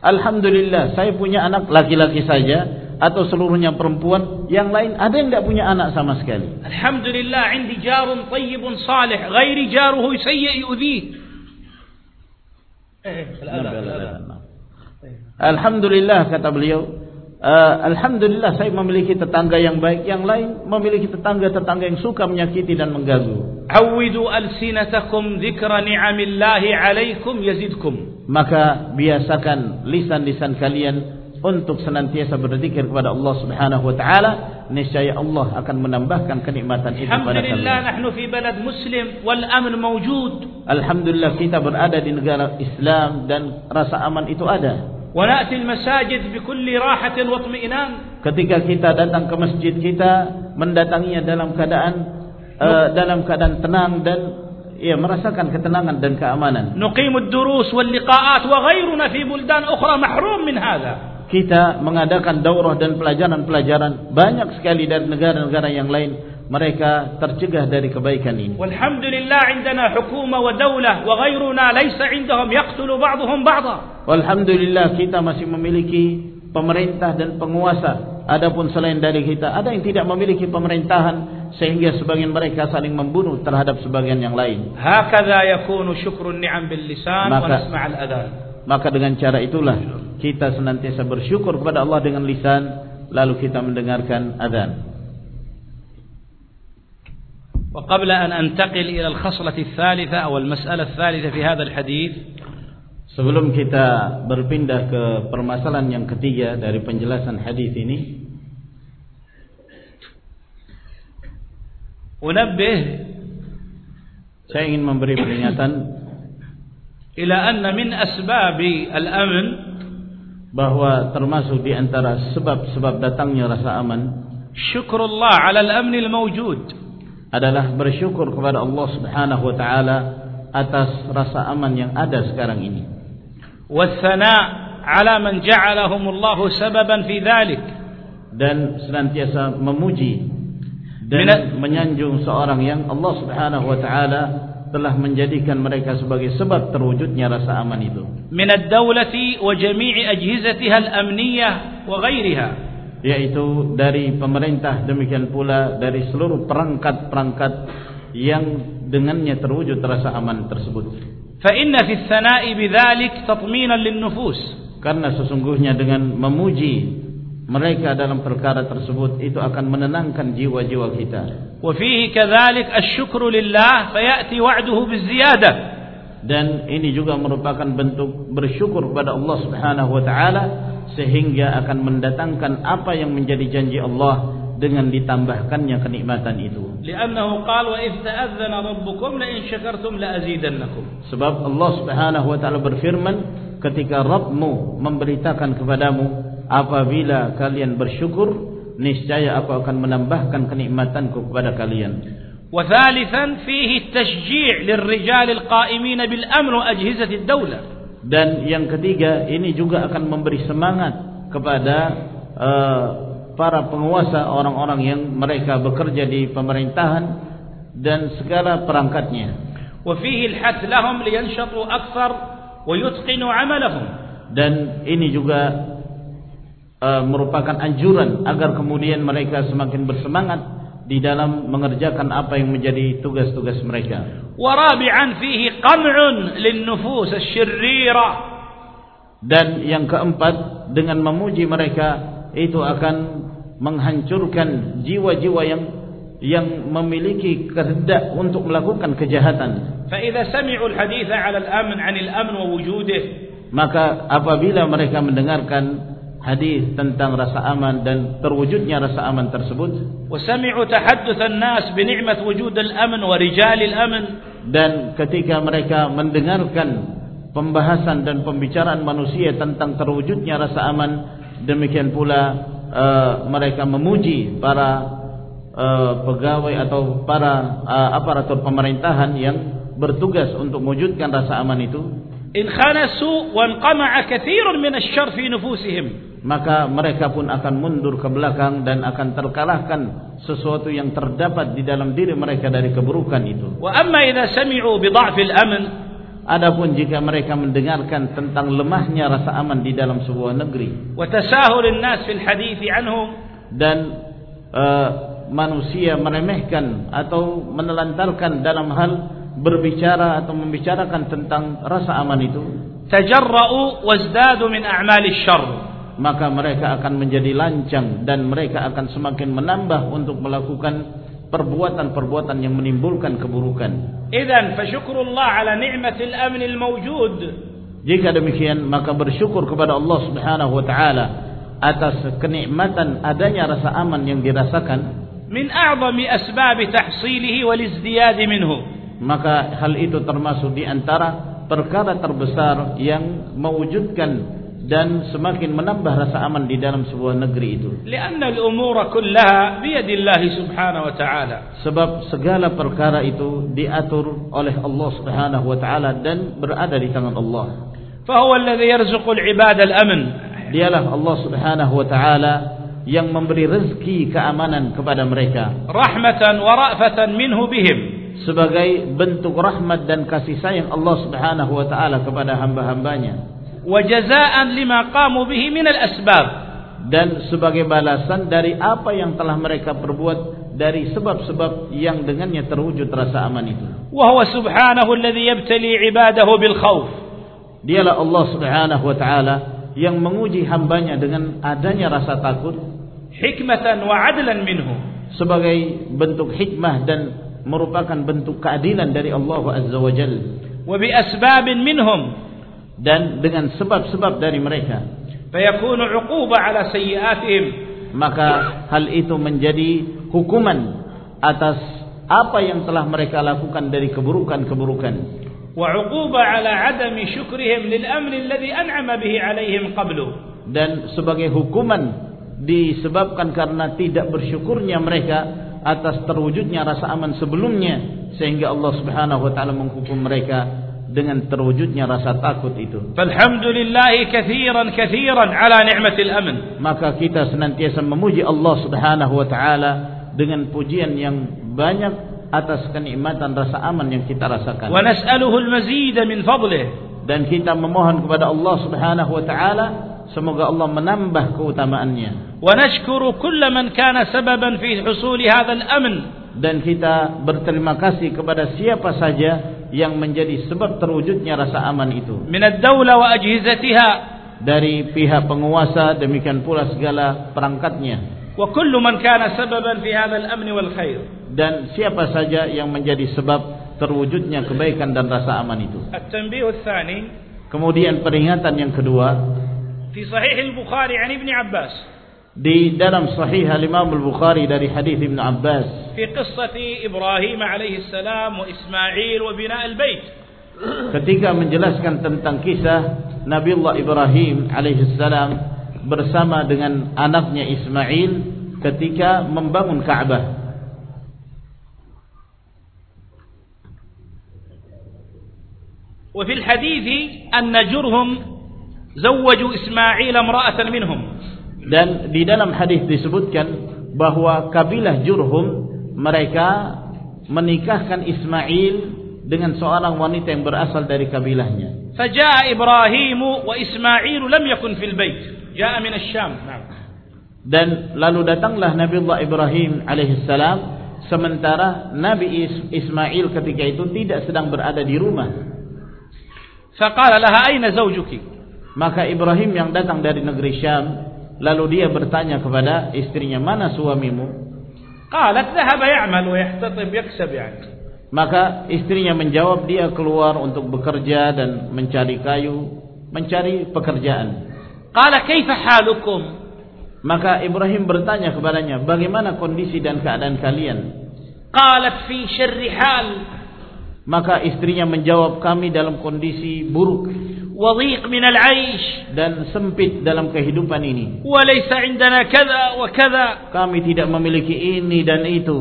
Alhamdulillah, saya punya anak laki-laki saja atau seluruhnya perempuan, yang lain ada yang tidak punya anak sama sekali. Alhamdulillah, indi jarun tayyibun salih ghairi jaruhu sayyi yu'dhih. Eh, Alhamdulillah kata beliau uh, Alhamdulillah saya memiliki tetangga yang baik Yang lain memiliki tetangga-tetangga yang suka menyakiti dan mengganggu Awidu alsinatakum dhikra ni'amillahi alaikum yazidkum Maka biasakan lisan-lisan kalian untuk senantiasa berzikir kepada Allah Subhanahu wa taala niscaya Allah akan menambahkan kenikmatan itu pada kalian. Alhamdulillah nahnu fi balad muslim wal amn mawjud. Alhamdulillah kita berada di negara Islam dan rasa aman itu ada. Wa na'ti al masajid bi kulli rahatin wa itmi'nan. Ketika kita datang ke masjid kita mendatanginya dalam keadaan uh, dalam keadaan tenang dan ya merasakan ketenangan dan keamanan. Nuqimud durus wal liqa'at wa ghayruna fi buldan ukhra mahrum min hadha kita mengadakan daurah dan pelajaran-pelajaran banyak sekali dari negara-negara yang lain mereka tercegah dari kebaikan ini. Walhamdulillah indana hukuma wa daulah wa ghairuna laysa indahum yaqtulu ba'dhum ba'dha. Walhamdulillah kita masih memiliki pemerintah dan penguasa. Adapun selain dari kita ada yang tidak memiliki pemerintahan sehingga sebagian mereka saling membunuh terhadap sebagian yang lain. Hakadha yakunu syukrun ni'am bil lisan wa nasma' al adhan. Maka dengan cara itulah kita senantiasa bersyukur kepada Allah dengan lisan lalu kita mendengarkan azan. وقبل أن أنتقل إلى الخصلة الثالثة أو المسألة الثالثة في هذا الحديث Sebelum kita berpindah ke permasalahan yang ketiga dari penjelasan hadis ini, Unabbih saya ingin memberi peringatan ila anna min asbabi al-amn bahwa termasuk di antara sebab-sebab datangnya rasa aman syukrullah ala al-amn al-mawjud adalah bersyukur kepada Allah Subhanahu wa taala atas rasa aman yang ada sekarang ini. Wassana ala man ja'alahum Allah sababan fi dhalik dan senantiasa memuji dan menyanjung seorang yang Allah Subhanahu wa taala telah menjadikan mereka sebagai sebab terwujudnya rasa aman itu. Min ad-dawlati wa jami'i ajhizatiha al-amniyah wa ghairiha. Yaitu dari pemerintah demikian pula dari seluruh perangkat-perangkat yang dengannya terwujud rasa aman tersebut. Fa inna fi ats-tsana'i bidzalik tatminan lin-nufus. Karena sesungguhnya dengan memuji mereka dalam perkara tersebut itu akan menenangkan jiwa-jiwa kita. وفيه كذلك الشكر لله فيأتي وعده بالزيادة dan ini juga merupakan bentuk bersyukur kepada Allah Subhanahu wa taala sehingga akan mendatangkan apa yang menjadi janji Allah dengan ditambahkannya kenikmatan itu. Li'annahu qala wa idh ta'adzana rabbukum la in syakartum la azidannakum. Sebab Allah Subhanahu wa taala berfirman ketika Rabbmu memberitakan kepadamu apabila kalian bersyukur niscaya aku akan menambahkan kenikmatanku kepada kalian. وثالثا فيه التشجيع للرجال القائمين بالأمر وأجهزة الدولة. Dan yang ketiga ini juga akan memberi semangat kepada uh, para penguasa orang-orang yang mereka bekerja di pemerintahan dan segala perangkatnya. وفيه الحث لهم لينشطوا أكثر ويتقنوا عملهم. Dan ini juga uh, merupakan anjuran agar kemudian mereka semakin bersemangat di dalam mengerjakan apa yang menjadi tugas-tugas mereka. Warabi'an fihi qam'un lin-nufus asy-syirrira. Dan yang keempat dengan memuji mereka itu akan menghancurkan jiwa-jiwa yang yang memiliki kehendak untuk melakukan kejahatan. Fa idza sami'u al-haditha 'ala al-amn 'an al-amn wa wujudihi maka apabila mereka mendengarkan hadis tentang rasa aman dan terwujudnya rasa aman tersebut. Wasami'u tahaddutsan nas bi ni'mat wujud al-amn wa rijal al-amn. Dan ketika mereka mendengarkan pembahasan dan pembicaraan manusia tentang terwujudnya rasa aman demikian pula uh, mereka memuji para uh, pegawai atau para uh, aparatur pemerintahan yang bertugas untuk mewujudkan rasa aman itu. In khanasu wa anqama'a katsirun min asy-syarr fi nufusihim maka mereka pun akan mundur ke belakang dan akan terkalahkan sesuatu yang terdapat di dalam diri mereka dari keburukan itu. Wa amma idza sami'u bi dha'fil amn Adapun jika mereka mendengarkan tentang lemahnya rasa aman di dalam sebuah negeri. Wa tasahul an-nas fil hadith anhum. Dan uh, manusia meremehkan atau menelantarkan dalam hal berbicara atau membicarakan tentang rasa aman itu. Tajarra'u wazdadu min a'mali syarr maka mereka akan menjadi lancang dan mereka akan semakin menambah untuk melakukan perbuatan-perbuatan yang menimbulkan keburukan. Idzan fa syukrullah ala ni'matil amn al mawjud. Jika demikian maka bersyukur kepada Allah Subhanahu wa taala atas kenikmatan adanya rasa aman yang dirasakan min a'zami asbab tahsilihi wal izdiyad minhu. Maka hal itu termasuk di antara perkara terbesar yang mewujudkan dan semakin menambah rasa aman di dalam sebuah negeri itu. Lianna al-umur kullaha biyadillah subhanahu wa ta'ala. Sebab segala perkara itu diatur oleh Allah subhanahu wa ta'ala dan berada di tangan Allah. Fahuwa alladhi yarzuqu al-ibad al-amn. Dialah Allah subhanahu wa ta'ala yang memberi rezeki keamanan kepada mereka. Rahmatan wa ra'fatan minhu bihim. Sebagai bentuk rahmat dan kasih sayang Allah subhanahu wa ta'ala kepada hamba-hambanya wa jazaan lima qamu bihi min al-asbab dan sebagai balasan dari apa yang telah mereka perbuat dari sebab-sebab yang dengannya terwujud rasa aman itu. Wa huwa subhanahu alladhi yabtali ibadahu bil khauf. Dialah Allah Subhanahu wa taala yang menguji hambanya dengan adanya rasa takut hikmatan wa adlan minhu sebagai bentuk hikmah dan merupakan bentuk keadilan dari Allah Azza wa Jalla. Wa bi asbabin minhum dan dengan sebab-sebab dari mereka. Fayakunu 'uquba 'ala sayyi'atihim. Maka hal itu menjadi hukuman atas apa yang telah mereka lakukan dari keburukan-keburukan. Wa 'uquba 'ala 'adami syukrihim lil amn alladhi an'ama bihi 'alaihim qablu. Dan sebagai hukuman disebabkan karena tidak bersyukurnya mereka atas terwujudnya rasa aman sebelumnya sehingga Allah Subhanahu wa taala menghukum mereka dengan terwujudnya rasa takut itu. Alhamdulillah katsiran katsiran ala ni'matil amn. Maka kita senantiasa memuji Allah Subhanahu wa taala dengan pujian yang banyak atas kenikmatan rasa aman yang kita rasakan. Wa nas'aluhu al-mazid min fadlih. Dan kita memohon kepada Allah Subhanahu wa taala semoga Allah menambah keutamaannya. Wa nashkuru kull man kana sababan fi husuli hadzal amn. Dan kita berterima kasih kepada siapa saja yang menjadi sebab terwujudnya rasa aman itu. Min ad-dawla wa ajhizatiha dari pihak penguasa demikian pula segala perangkatnya. Wa kullu man kana sababan fi hadha al-amn wal khair. Dan siapa saja yang menjadi sebab terwujudnya kebaikan dan rasa aman itu. At-tanbih ats-tsani Kemudian peringatan yang kedua fi sahih al-Bukhari an Ibn Abbas di dalam sahih Imam Al-Bukhari dari hadis Ibn Abbas fi qissati Ibrahim alaihi salam wa Ismail wa bina al-bait ketika menjelaskan tentang kisah Nabiullah Ibrahim alaihi salam bersama dengan anaknya Ismail ketika membangun Ka'bah وفي الحديث أن جرهم زوجوا إسماعيل امرأة منهم Dan di dalam hadis disebutkan bahwa kabilah Jurhum mereka menikahkan Ismail dengan seorang wanita yang berasal dari kabilahnya. Faja'a Ibrahim wa Ismail lam yakun fil bait. Ja'a min asy-Syam. Dan lalu datanglah Nabiullah Ibrahim alaihissalam sementara Nabi Ismail ketika itu tidak sedang berada di rumah. Faqala laha aina zawjuki? Maka Ibrahim yang datang dari negeri Syam Lalu dia bertanya kepada istrinya, "Mana suamimu?" Qalat dhahaba ya'mal wa yahtatib yaksab yani. Maka istrinya menjawab dia keluar untuk bekerja dan mencari kayu, mencari pekerjaan. Qala kaifa halukum? Maka Ibrahim bertanya kepadanya, "Bagaimana kondisi dan keadaan kalian?" Qalat fi syarri hal. Maka istrinya menjawab, "Kami dalam kondisi buruk." وضيق من العيش dan sempit dalam kehidupan ini. وليس عندنا كذا وكذا. Kami tidak memiliki ini dan itu.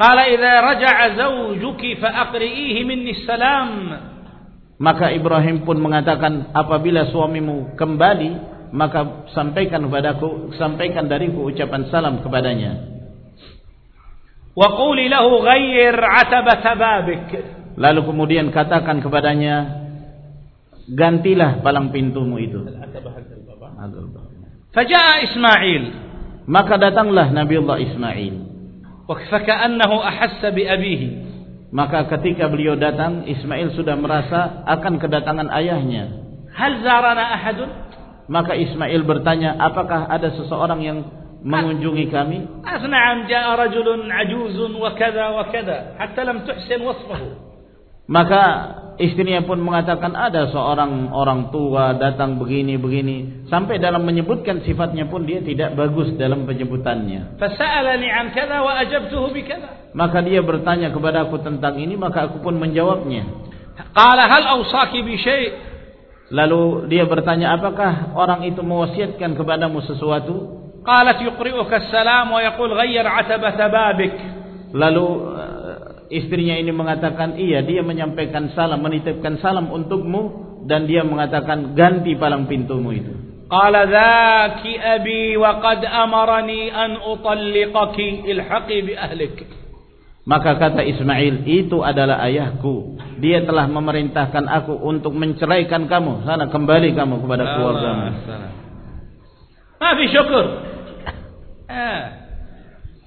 قال إذا رجع زوجك فأقرئيه مني السلام. Maka Ibrahim pun mengatakan apabila suamimu kembali maka sampaikan kepadaku sampaikan dariku ucapan salam kepadanya wa quli lahu ghayyir 'atabata babik lalu kemudian katakan kepadanya gantilah palang pintumu itu. Faja'a Ismail. Maka datanglah Nabi Allah Ismail. Faka'annahu ahassa bi abihi. Maka ketika beliau datang Ismail sudah merasa akan kedatangan ayahnya. Hal zarana ahadun? Maka Ismail bertanya apakah ada seseorang yang mengunjungi kami? Na'am ja'a rajulun ajuzun wa kadza wa kadza hatta lam tuhsin wasfahu maka istrinya pun mengatakan ada seorang orang tua datang begini begini sampai dalam menyebutkan sifatnya pun dia tidak bagus dalam penyebutannya. Fasa'alani an kadza wa ajabtuhu bi kadza. Maka dia bertanya kepada aku tentang ini maka aku pun menjawabnya. Qala hal awsaki bi syai' Lalu dia bertanya apakah orang itu mewasiatkan kepadamu sesuatu? Qalat yuqri'uka as-salam wa yaqul ghayyir 'atabata babik. Lalu istrinya ini mengatakan iya dia menyampaikan salam menitipkan salam untukmu dan dia mengatakan ganti palang pintumu itu. Qala dzaki abi wa qad amarani an utalliqaki ilhaqi bi ahlik. Maka kata Ismail itu adalah ayahku. Dia telah memerintahkan aku untuk menceraikan kamu sana kembali kamu kepada keluargamu. Ma fi syukur. Ah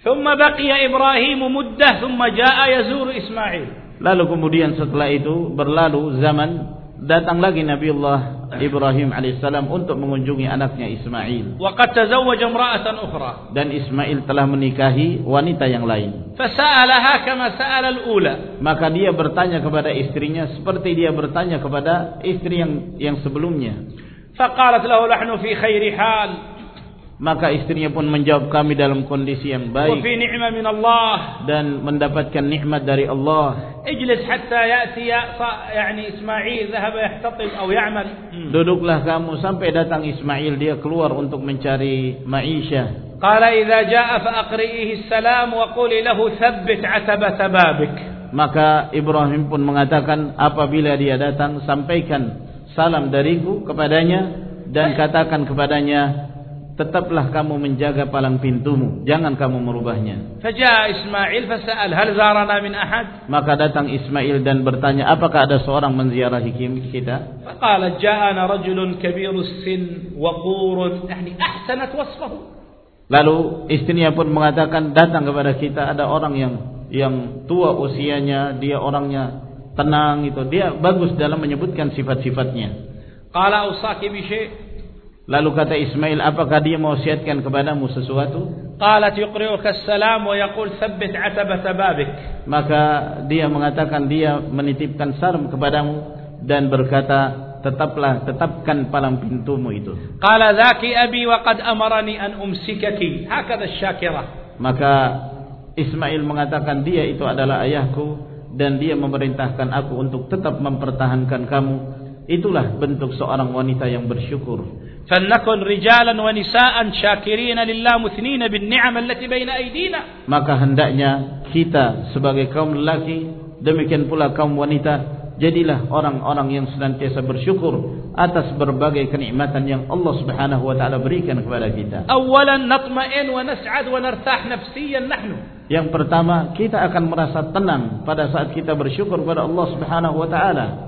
ثم بقي إبراهيم مدة ثم جاء يزور إسماعيل Lalu kemudian setelah itu berlalu zaman datang lagi Nabi Allah Ibrahim alaihissalam untuk mengunjungi anaknya Ismail. وقد تزوج امرأة أخرى. Dan Ismail telah menikahi wanita yang lain. فسألها كما سأل الأولى. Maka dia bertanya kepada istrinya seperti dia bertanya kepada istri yang yang sebelumnya. فقالت له نحن في خير حال. Maka istrinya pun menjawab kami dalam kondisi yang baik. Dan mendapatkan nikmat dari Allah. Duduklah kamu sampai datang Ismail dia keluar untuk mencari maisha. Maka Ibrahim pun mengatakan apabila dia datang sampaikan salam dariku kepadanya dan katakan kepadanya tetaplah kamu menjaga palang pintumu. Jangan kamu merubahnya. Faja Ismail fasal hal zarana min ahad? Maka datang Ismail dan bertanya apakah ada seorang menziarahi kita? Faqala ja'ana rajulun kabirus sin waqur yani ahsanat wasfahu. Lalu istrinya pun mengatakan datang kepada kita ada orang yang yang tua usianya dia orangnya tenang itu. Dia bagus dalam menyebutkan sifat-sifatnya. Qala usaki bi syai' Lalu kata Ismail, apakah dia mau siatkan kepadamu sesuatu? Qalat yuqri'uka salam wa yaqul thabbit 'atabata babik. Maka dia mengatakan dia menitipkan salam kepadamu dan berkata, tetaplah tetapkan palang pintumu itu. Qala dzaki abi wa qad amarani an umsikaki. Hakadha syakirah. Maka Ismail mengatakan dia itu adalah ayahku dan dia memerintahkan aku untuk tetap mempertahankan kamu. Itulah bentuk seorang wanita yang bersyukur. فلنكن رجالا ونساء شاكرين لله مثنين بالنعم التي بين أيدينا maka hendaknya kita sebagai kaum lelaki demikian pula kaum wanita jadilah orang-orang yang senantiasa bersyukur atas berbagai kenikmatan yang Allah Subhanahu wa taala berikan kepada kita. Awalan natma'in wa nas'ad wa nartah nafsiyan nahnu. Yang pertama, kita akan merasa tenang pada saat kita bersyukur kepada Allah Subhanahu wa taala.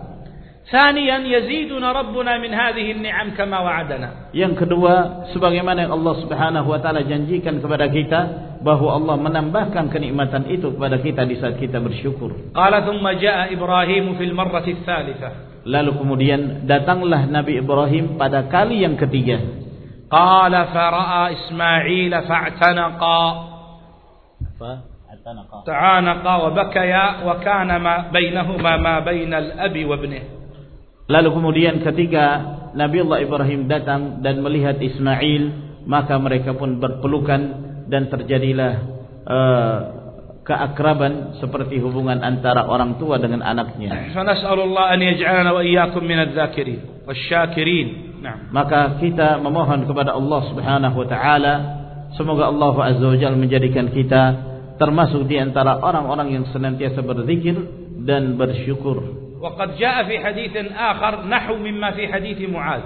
ثانيا يزيدنا ربنا من هذه النعم كما وعدنا yang kedua sebagaimana yang Allah Subhanahu wa taala janjikan kepada kita bahwa Allah menambahkan kenikmatan itu kepada kita di saat kita bersyukur qala thumma jaa ibrahim fil marrati tsalitsah lalu kemudian datanglah Nabi Ibrahim pada kali yang ketiga qala faraa isma'il fa'tanaqa تعانقا وبكيا وكان ما بينهما ما بين الأب وابنه Lalu kemudian ketika Nabi Allah Ibrahim datang dan melihat Ismail, maka mereka pun berpelukan dan terjadilah uh, keakraban seperti hubungan antara orang tua dengan anaknya. Fanas'alullah an yaj'alana wa iyyakum minadz dzakirin wasyakirin. Maka kita memohon kepada Allah Subhanahu wa taala semoga Allah Azza wa Jalla menjadikan kita termasuk di antara orang-orang yang senantiasa berzikir dan bersyukur. وقد جاء في حديث آخر نحو مما في حديث معاذ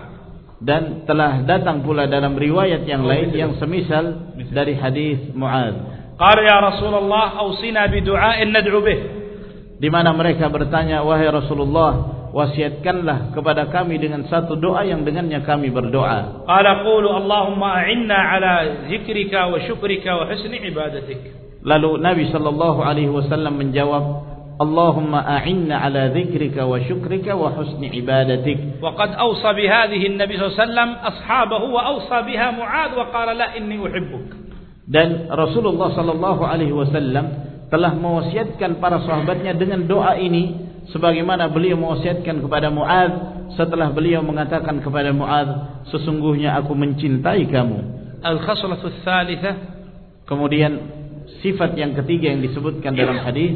dan telah datang pula dalam riwayat yang lain yang semisal dari hadis Muaz. Qala ya Rasulullah awsina bi du'ain nad'u bih. Di mana mereka bertanya wahai Rasulullah wasiatkanlah kepada kami dengan satu doa yang dengannya kami berdoa. Qala qulu Allahumma a'inna ala zikrika wa syukrika wa husni ibadatik. Lalu Nabi sallallahu alaihi wasallam menjawab اللهم أعنا على ذكرك وشكرك وحسن عبادتك وقد أوصى بهذه النبي صلى الله عليه وسلم أصحابه وأوصى بها معاذ وقال لا إني أحبك dan Rasulullah sallallahu alaihi wasallam telah mewasiatkan para sahabatnya dengan doa ini sebagaimana beliau mewasiatkan kepada Muaz setelah beliau mengatakan kepada Muaz sesungguhnya aku mencintai kamu al-khaslatu tsalitsah kemudian sifat yang ketiga yang disebutkan dalam hadis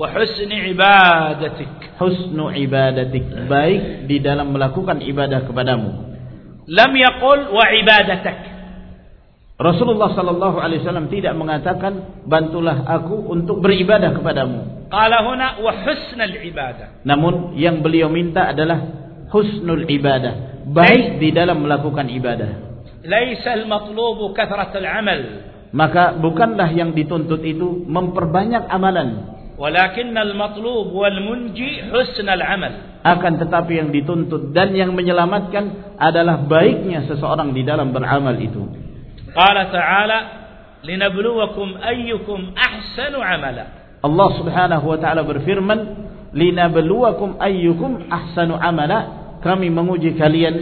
wa husni ibadatik. Husnu ibadatik. Baik di dalam melakukan ibadah kepadamu. Lam yaqul wa ibadatak. Rasulullah sallallahu alaihi wasallam tidak mengatakan bantulah aku untuk beribadah kepadamu. Qala huna wa husnul ibadah. Namun yang beliau minta adalah husnul ibadah. Baik di dalam melakukan ibadah. Laisa al-matlubu kathratul amal. Maka bukanlah yang dituntut itu memperbanyak amalan Walakin al-matlub wal munji husnal amal. Akan tetapi yang dituntut dan yang menyelamatkan adalah baiknya seseorang di dalam beramal itu. Qala ta'ala linabluwakum ayyukum ahsanu amala. Allah Subhanahu wa taala berfirman, linabluwakum ayyukum ahsanu amala. Kami menguji kalian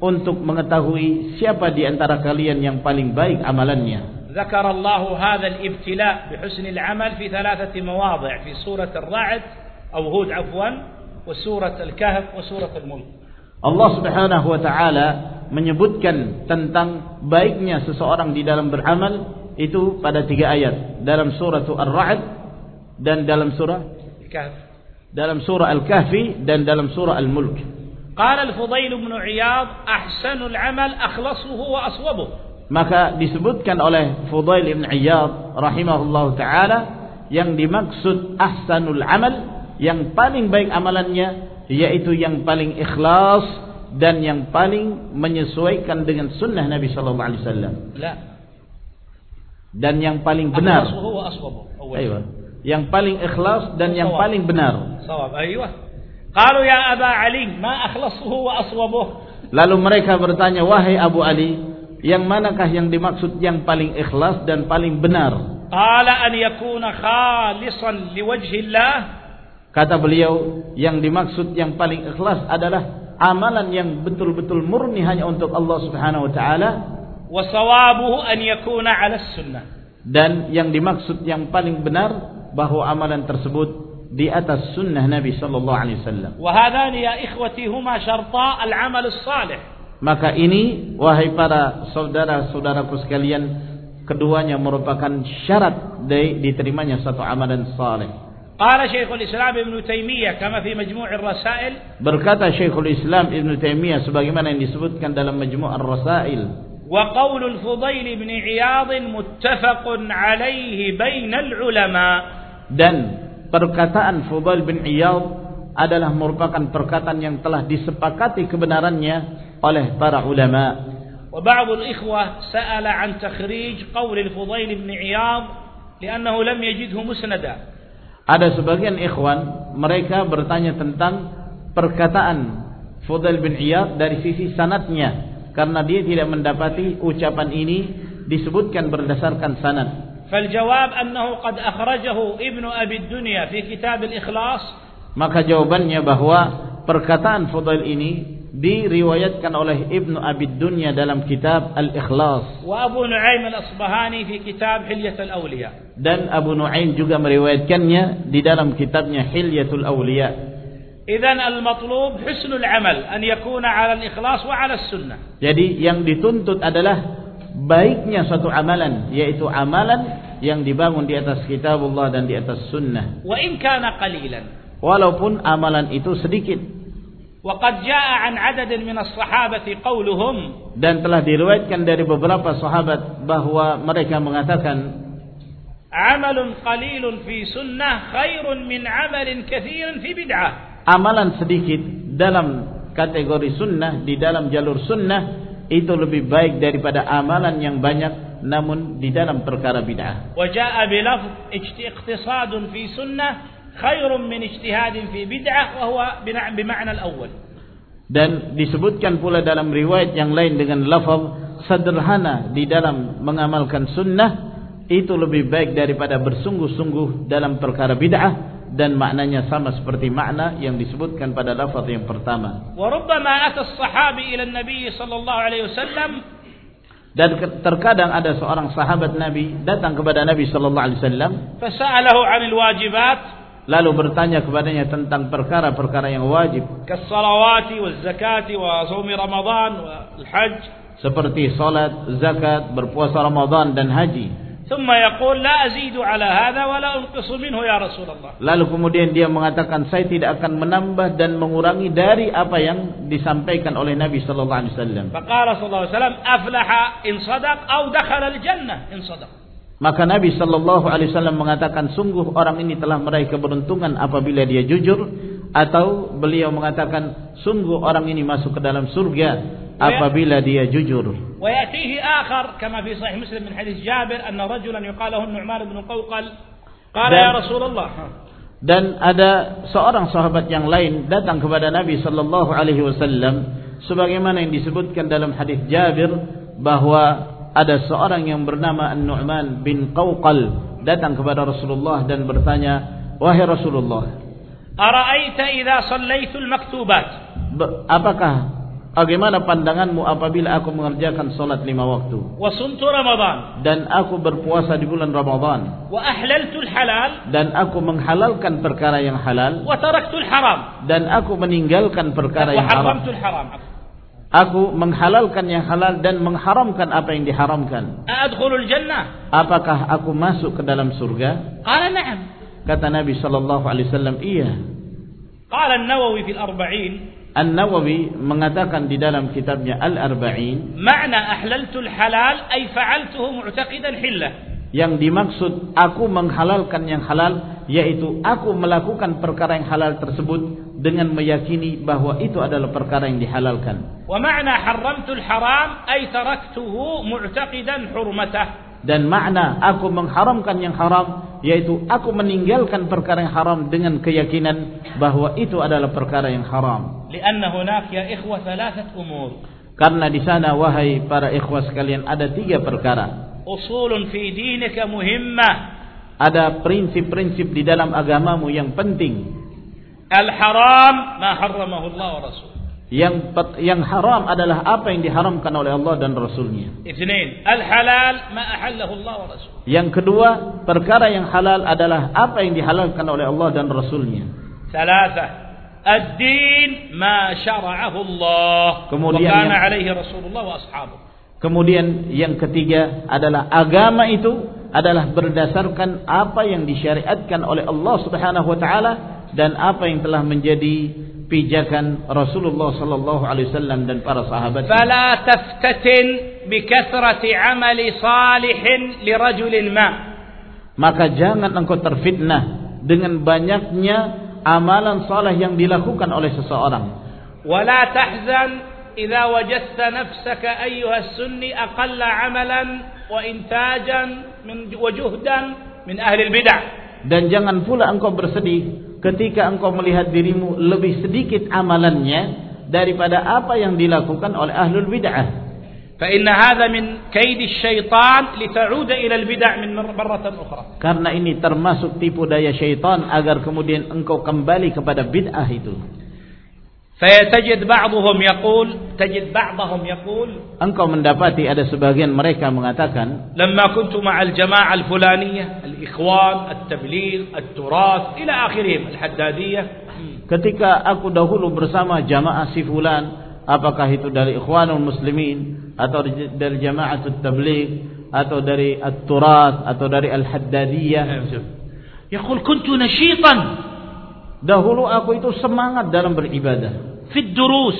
untuk mengetahui siapa di antara kalian yang paling baik amalannya. ذكر الله هذا الابتلاء بحسن العمل في ثلاثة مواضع في سورة الرعد أو هود عفوا وسورة الكهف وسورة الملك Allah Subhanahu wa taala menyebutkan tentang baiknya seseorang di dalam beramal itu pada tiga ayat dalam surah Ar-Ra'd dan dalam surah Al-Kahf dalam surah Al-Kahfi dan dalam surah Al-Mulk. Qala Al-Fudail bin Iyad ahsanul amal akhlasuhu wa aswabuhu maka disebutkan oleh Fudail ibn Iyad rahimahullah taala yang dimaksud ahsanul amal yang paling baik amalannya yaitu yang paling ikhlas dan yang paling menyesuaikan dengan sunnah Nabi sallallahu alaihi wasallam. Dan yang paling benar. Aywa. Yang paling ikhlas dan yang paling benar. Sawab. Aywa. Qalu ya Aba Ali, ma akhlasuhu wa aswabuh? Lalu mereka bertanya, wahai Abu Ali, yang manakah yang dimaksud yang paling ikhlas dan paling benar? Qala an yakuna khalisan liwajhillah. Kata beliau, yang dimaksud yang paling ikhlas adalah amalan yang betul-betul murni hanya untuk Allah Subhanahu wa taala. Wa sawabuhu an yakuna 'ala sunnah. Dan yang dimaksud yang paling benar bahwa amalan tersebut di atas sunnah Nabi sallallahu alaihi wasallam. Wa hadani ya ikhwati huma syarta al-amal as-salih. Maka ini wahai para saudara-saudaraku sekalian keduanya merupakan syarat dari diterimanya satu amalan saleh. Qala Syekhul Islam Ibn Taimiyah kama fi Majmu' ar-Rasail Berkata Syekhul Islam Ibn Taimiyah sebagaimana yang disebutkan dalam Majmu' ar-Rasail. Wa qaulul Fudail ibn Iyad muttafaqun alaihi bainal ulama. Dan perkataan Fudail bin Iyad adalah merupakan perkataan yang telah disepakati kebenarannya oleh para ulama. وبعض الإخوة سأل عن تخريج قول الفضيل بن عياض لأنه لم يجده مسندا Ada sebagian ikhwan mereka bertanya tentang perkataan Fudail bin Iyad dari sisi sanatnya karena dia tidak mendapati ucapan ini disebutkan berdasarkan sanad. فالجواب أنه قد أخرجه ابن أبي الدنيا في كتاب الإخلاص Maka jawabannya bahwa perkataan Fudail ini diriwayatkan oleh Ibnu Abi Dunya dalam kitab Al-Ikhlas. Wa Abu Nuaim Al-Asbahani fi kitab Hilyatul Awliya. Dan Abu Nuaim juga meriwayatkannya di dalam kitabnya Hilyatul Awliya. Idzan al-matlub husnul amal an yakuna 'ala al-ikhlas wa 'ala as-sunnah. Jadi yang dituntut adalah baiknya suatu amalan yaitu amalan yang dibangun di atas kitabullah dan di atas sunnah. Wa in kana qalilan. Walaupun amalan itu sedikit. Waqad jaa'a an 'adadin min as-sahabati dan telah diriwayatkan dari beberapa sahabat bahwa mereka mengatakan amalun qalilun fi sunnah khairun min amalin katsirin fi bid'ah. Amalan sedikit dalam kategori sunnah di dalam jalur sunnah itu lebih baik daripada amalan yang banyak namun di dalam perkara bid'ah. Wa jaa'a bi lafz ikhtisadun fi خير من اجتهاد في بدعة وهو بمعنى الأول. Dan disebutkan pula dalam riwayat yang lain dengan lafaz sederhana di dalam mengamalkan sunnah itu lebih baik daripada bersungguh-sungguh dalam perkara bid'ah dan maknanya sama seperti makna yang disebutkan pada lafaz yang pertama. وربما أتى الصحابي إلى النبي صلى الله عليه وسلم dan terkadang ada seorang sahabat Nabi datang kepada Nabi sallallahu alaihi wasallam فسأله عن الواجبات lalu bertanya kepadanya tentang perkara-perkara yang wajib كالصلوات والزكاة وصوم رمضان والحج seperti salat, zakat, berpuasa Ramadan dan haji. ثم يقول لا أزيد على هذا ولا أنقص منه يا رسول الله Lalu kemudian dia mengatakan saya tidak akan menambah dan mengurangi dari apa yang disampaikan oleh Nabi sallallahu alaihi wasallam. فقال صلى الله عليه وسلم أفلح إن صدق أو دخل الجنة إن صدق Maka Nabi sallallahu alaihi wasallam mengatakan sungguh orang ini telah meraih keberuntungan apabila dia jujur atau beliau mengatakan sungguh orang ini masuk ke dalam surga apabila dia jujur. ويأتيه آخر كما في صحيح مسلم من حديث جابر أن رجلا يقال له النعمان بن قوقل قال يا رسول الله Dan ada seorang sahabat yang lain datang kepada Nabi sallallahu alaihi wasallam sebagaimana yang disebutkan dalam hadis Jabir bahwa ada seorang yang bernama An-Nu'man bin Qawqal datang kepada Rasulullah dan bertanya, "Wahai Rasulullah, ara'aita idza maktubat?" Apakah Bagaimana pandanganmu apabila aku mengerjakan solat lima waktu? Wasuntu Ramadan. Dan aku berpuasa di bulan Ramadan. Wa ahlaltul halal. Dan aku menghalalkan perkara yang halal. Wa taraktul haram. Dan aku meninggalkan perkara yang haram. haram. Aku menghalalkan yang halal dan mengharamkan apa yang diharamkan. Adkhulul jannah. Apakah aku masuk ke dalam surga? Qala na'am. Kata Nabi sallallahu alaihi wasallam, iya. Qala An-Nawawi fil Arba'in An-Nawawi mengatakan di dalam kitabnya Al-Arba'in, "Ma'na ahlaltul halal ay fa'altuhu mu'taqidan hillah." Yang dimaksud aku menghalalkan yang halal yaitu aku melakukan perkara yang halal tersebut dengan meyakini bahwa itu adalah perkara yang dihalalkan. Wa ma'na haramtul haram ay taraktuhu mu'taqidan hurmatah. Dan makna aku mengharamkan yang haram yaitu aku meninggalkan perkara yang haram dengan keyakinan bahwa itu adalah perkara yang haram. Lianna hunak ya ikhwah thalathat umur. Karena di sana wahai para ikhwah sekalian ada tiga perkara. Usulun fi dinika muhimmah. Ada prinsip-prinsip di dalam agamamu yang penting. Al-haram ma harramahu Allah wa Rasul. Yang yang haram adalah apa yang diharamkan oleh Allah dan Rasulnya. Ithnain, al-halal ma ahallahu Allah wa Rasul. Yang kedua, perkara yang halal adalah apa yang dihalalkan oleh Allah dan Rasulnya. Thalatha, ad-din ma syara'ahu Allah Kemudian wa kana alaihi Rasulullah wa ashabuh. Kemudian yang ketiga adalah agama itu adalah berdasarkan apa yang disyariatkan oleh Allah Subhanahu wa taala dan apa yang telah menjadi pijakan Rasulullah sallallahu alaihi wasallam dan para sahabat. Fala taftatin bi kathrati amali salihin li rajulin ma. Maka jangan engkau terfitnah dengan banyaknya amalan saleh yang dilakukan oleh seseorang. Wala tahzan idza wajadta nafsaka ayyuha sunni aqalla amalan wa intajan min wa juhdan min ahli al-bid'ah. Dan jangan pula engkau bersedih ketika engkau melihat dirimu lebih sedikit amalannya daripada apa yang dilakukan oleh ahlul bid'ah. فإن هذا من كيد الشيطان لتعود إلى البدع من مرة أخرى. Karena ini termasuk tipu daya syaitan agar kemudian engkau kembali kepada bid'ah itu. Fayatajid ba'duhum yaqul Tajid ba'dahum yaqul. Engkau mendapati ada sebagian mereka mengatakan Lama kuntu ma'al jama'ah al-fulaniyah Al-ikhwan, al-tabligh, al-turas Ila akhirihim, al-haddadiyah. Ketika aku dahulu bersama jamaah si fulan Apakah itu dari ikhwanul muslimin Atau dari jamaah tabligh Atau dari al-turas Atau dari al-haddadiyah? Eh, yaqul kuntu nashitan Dahulu aku itu semangat dalam beribadah fit durus.